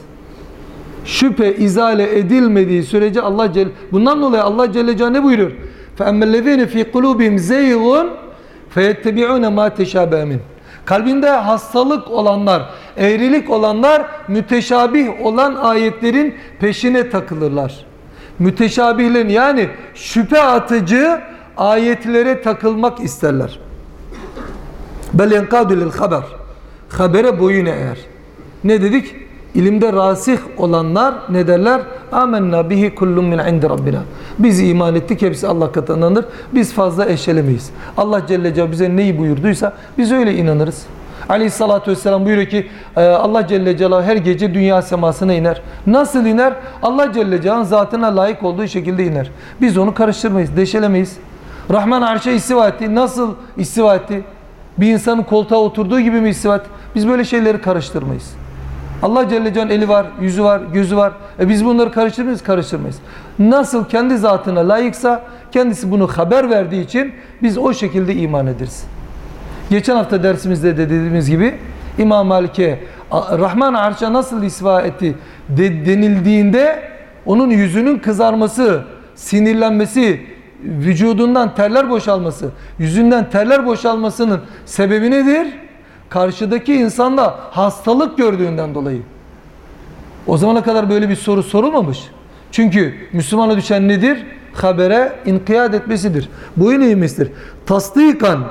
Şüphe izale edilmediği sürece Allah Celle bundan dolayı Allah Celle Celle ne buyuruyor? فَاَمَّا fi قُلُوبِهِمْ زَيْغٌ فَيَتَّبِعُونَ مَا تَشَابَهَ مِنْ Kalbinde hastalık olanlar, eğrilik olanlar müteşabih olan ayetlerin peşine takılırlar. Müteşabihlerin yani şüphe atıcı ayetlere takılmak isterler. Bel yenkadu lil haber. Habere boyun eğer. Ne dedik? İlimde rasih olanlar ne derler? Amenna bihi kullun min indi rabbina. Biz iman ettik hepsi Allah katındandır. Biz fazla eşelemeyiz. Allah Celle Celaluhu bize neyi buyurduysa biz öyle inanırız. Aleyhissalatü vesselam buyuruyor ki e, Allah Celle Celaluhu her gece dünya semasına iner. Nasıl iner? Allah Celle Celaluhu'nun zatına layık olduğu şekilde iner. Biz onu karıştırmayız, deşelemeyiz. Rahman arşa istiva etti. Nasıl istiva etti? Bir insanın koltuğa oturduğu gibi mi istiva etti? Biz böyle şeyleri karıştırmayız. Allah Celle Celle'nin eli var, yüzü var, gözü var. E biz bunları karıştırmayız, karıştırmayız. Nasıl kendi zatına layıksa kendisi bunu haber verdiği için biz o şekilde iman ederiz. Geçen hafta dersimizde de dediğimiz gibi İmam Malik'e Rahman arşa nasıl isva etti de, denildiğinde onun yüzünün kızarması, sinirlenmesi, vücudundan terler boşalması, yüzünden terler boşalmasının sebebi nedir? Karşıdaki insanda hastalık gördüğünden dolayı. O zamana kadar böyle bir soru sorulmamış. Çünkü Müslümana düşen nedir? Habere inkiyat etmesidir. Boyun eğmesidir. Tasdikan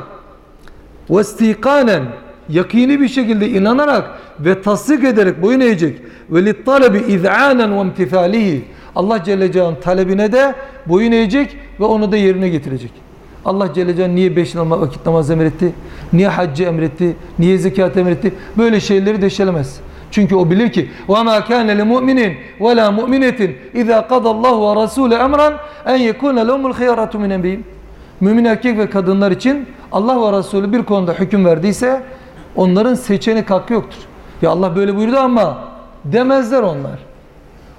ve istikanen yakini bir şekilde inanarak ve tasdik ederek boyun eğecek. Ve littalebi iz'anen ve imtithalihi. Allah Celle Celaluhu'nun talebine de boyun eğecek ve onu da yerine getirecek. Allah Celle Celaluhu niye beş namaz, vakit namaz emretti? Niye haccı emretti? Niye zekat emretti? Böyle şeyleri deşelemez. Çünkü o bilir ki وَمَا كَانَ لِمُؤْمِنٍ وَلَا مُؤْمِنَةٍ اِذَا قَضَ اللّٰهُ وَرَسُولَ اَمْرًا اَنْ يَكُونَ لَهُمُ الْخِيَرَةُ مِنْ اَنْبِهِمْ Mümin erkek ve kadınlar için Allah ve Resulü bir konuda hüküm verdiyse onların seçenek hakkı yoktur. Ya Allah böyle buyurdu ama demezler onlar.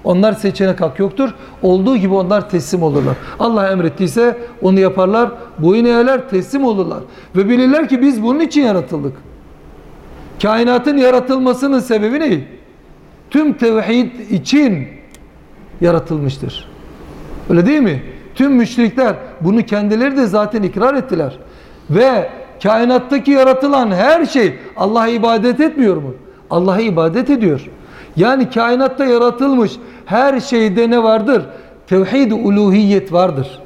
Onlar seçenek hakkı yoktur. Olduğu gibi onlar teslim olurlar. Allah emrettiyse onu yaparlar. Boyun eğerler, teslim olurlar. Ve bilirler ki biz bunun için yaratıldık. Kainatın yaratılmasının sebebi ne? Tüm tevhid için yaratılmıştır. Öyle değil mi? Tüm müşrikler bunu kendileri de zaten ikrar ettiler. Ve kainattaki yaratılan her şey Allah'a ibadet etmiyor mu? Allah'a ibadet ediyor. Yani kainatta yaratılmış her şeyde ne vardır? Tevhid-i uluhiyet vardır.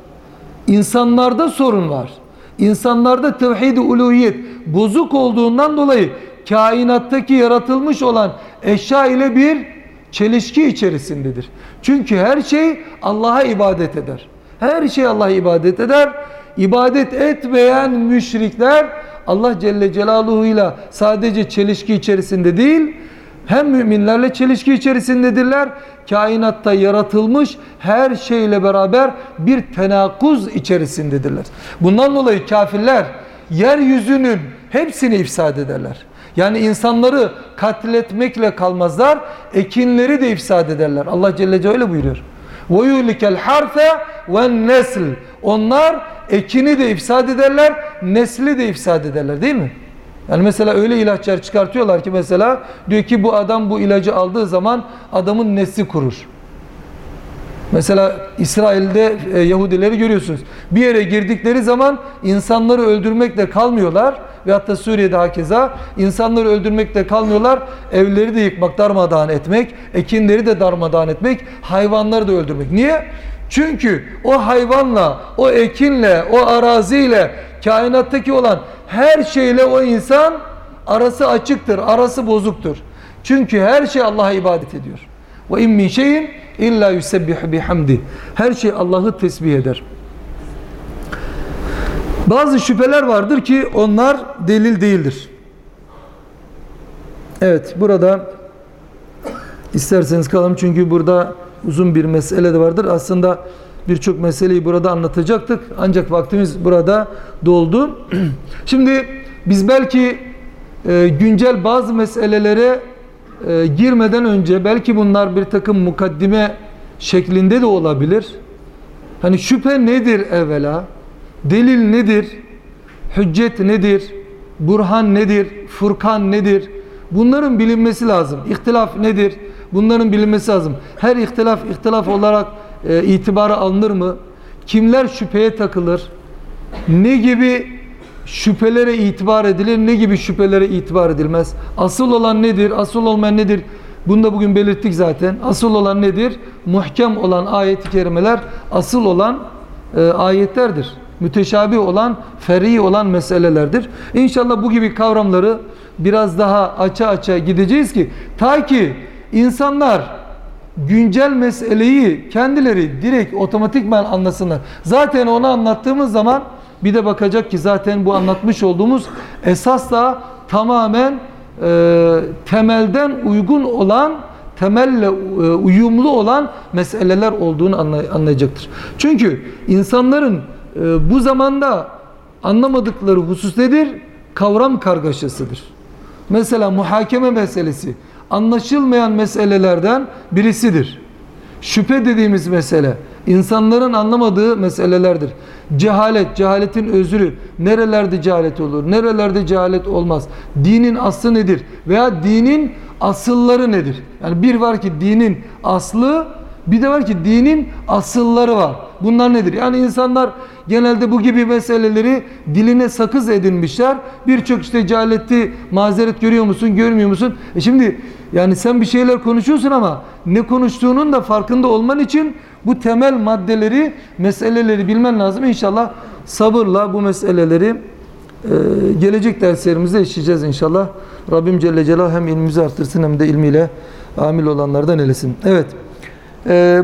İnsanlarda sorun var. İnsanlarda tevhid-i uluhiyet bozuk olduğundan dolayı kainattaki yaratılmış olan eşya ile bir çelişki içerisindedir. Çünkü her şey Allah'a ibadet eder. Her şey Allah'a ibadet eder. İbadet etmeyen müşrikler Allah Celle Celaluhu ile sadece çelişki içerisinde değil, hem müminlerle çelişki içerisindedirler. Kainatta yaratılmış her şeyle beraber bir tenakuz içerisindedirler. Bundan dolayı kafirler yeryüzünün hepsini ifsad ederler. Yani insanları katletmekle kalmazlar, ekinleri de ifsad ederler. Allah Celle Celle öyle buyuruyor. وَيُهْلِكَ الْحَرْثَ وَالنَّسْلِ Onlar ekini de ifsad ederler, nesli de ifsad ederler değil mi? Yani mesela öyle ilaçlar çıkartıyorlar ki mesela diyor ki bu adam bu ilacı aldığı zaman adamın nesli kurur. Mesela İsrail'de e, Yahudileri görüyorsunuz. Bir yere girdikleri zaman insanları öldürmekle kalmıyorlar ve hatta Suriye'de hakeza insanları öldürmekle kalmıyorlar. Evleri de yıkmak, darmadağın etmek, ekinleri de darmadağın etmek, hayvanları da öldürmek. Niye? Çünkü o hayvanla, o ekinle, o araziyle, kainattaki olan her şeyle o insan arası açıktır, arası bozuktur. Çünkü her şey Allah'a ibadet ediyor. Ve in min şeyin illa yusebbihu bihamdi. Her şey Allah'ı tesbih eder. Bazı şüpheler vardır ki onlar delil değildir. Evet burada isterseniz kalalım çünkü burada uzun bir mesele de vardır. Aslında birçok meseleyi burada anlatacaktık. Ancak vaktimiz burada doldu. Şimdi biz belki e, güncel bazı meselelere e, girmeden önce belki bunlar bir takım mukaddime şeklinde de olabilir. Hani şüphe nedir evvela? Delil nedir? Hüccet nedir? Burhan nedir? Furkan nedir? Bunların bilinmesi lazım. İhtilaf nedir? Bunların bilinmesi lazım. Her ihtilaf ihtilaf olarak e, itibara alınır mı? Kimler şüpheye takılır? Ne gibi şüphelere itibar edilir, ne gibi şüphelere itibar edilmez? Asıl olan nedir? Asıl olmayan nedir? Bunu da bugün belirttik zaten. Asıl olan nedir? Muhkem olan ayet-i kerimeler asıl olan e, ayetlerdir. müteşabih olan, fer'i olan meselelerdir. İnşallah bu gibi kavramları biraz daha aça aça gideceğiz ki ta ki insanlar güncel meseleyi kendileri direkt otomatikman anlasınlar. Zaten onu anlattığımız zaman bir de bakacak ki zaten bu anlatmış olduğumuz esas da tamamen e, temelden uygun olan temelle e, uyumlu olan meseleler olduğunu anlay- anlayacaktır. Çünkü insanların e, bu zamanda anlamadıkları husus nedir? Kavram kargaşasıdır. Mesela muhakeme meselesi anlaşılmayan meselelerden birisidir. Şüphe dediğimiz mesele insanların anlamadığı meselelerdir. Cehalet, cehaletin özrü nerelerde cehalet olur, nerelerde cehalet olmaz. Dinin aslı nedir veya dinin asılları nedir? Yani bir var ki dinin aslı, bir de var ki dinin asılları var. Bunlar nedir? Yani insanlar genelde bu gibi meseleleri diline sakız edinmişler. Birçok işte cehaleti mazeret görüyor musun, görmüyor musun? E şimdi yani sen bir şeyler konuşuyorsun ama ne konuştuğunun da farkında olman için bu temel maddeleri, meseleleri bilmen lazım. İnşallah sabırla bu meseleleri e, gelecek derslerimizde işleyeceğiz inşallah. Rabbim Celle Celaluhu hem ilmimizi arttırsın hem de ilmiyle amil olanlardan eylesin. Evet. Euh,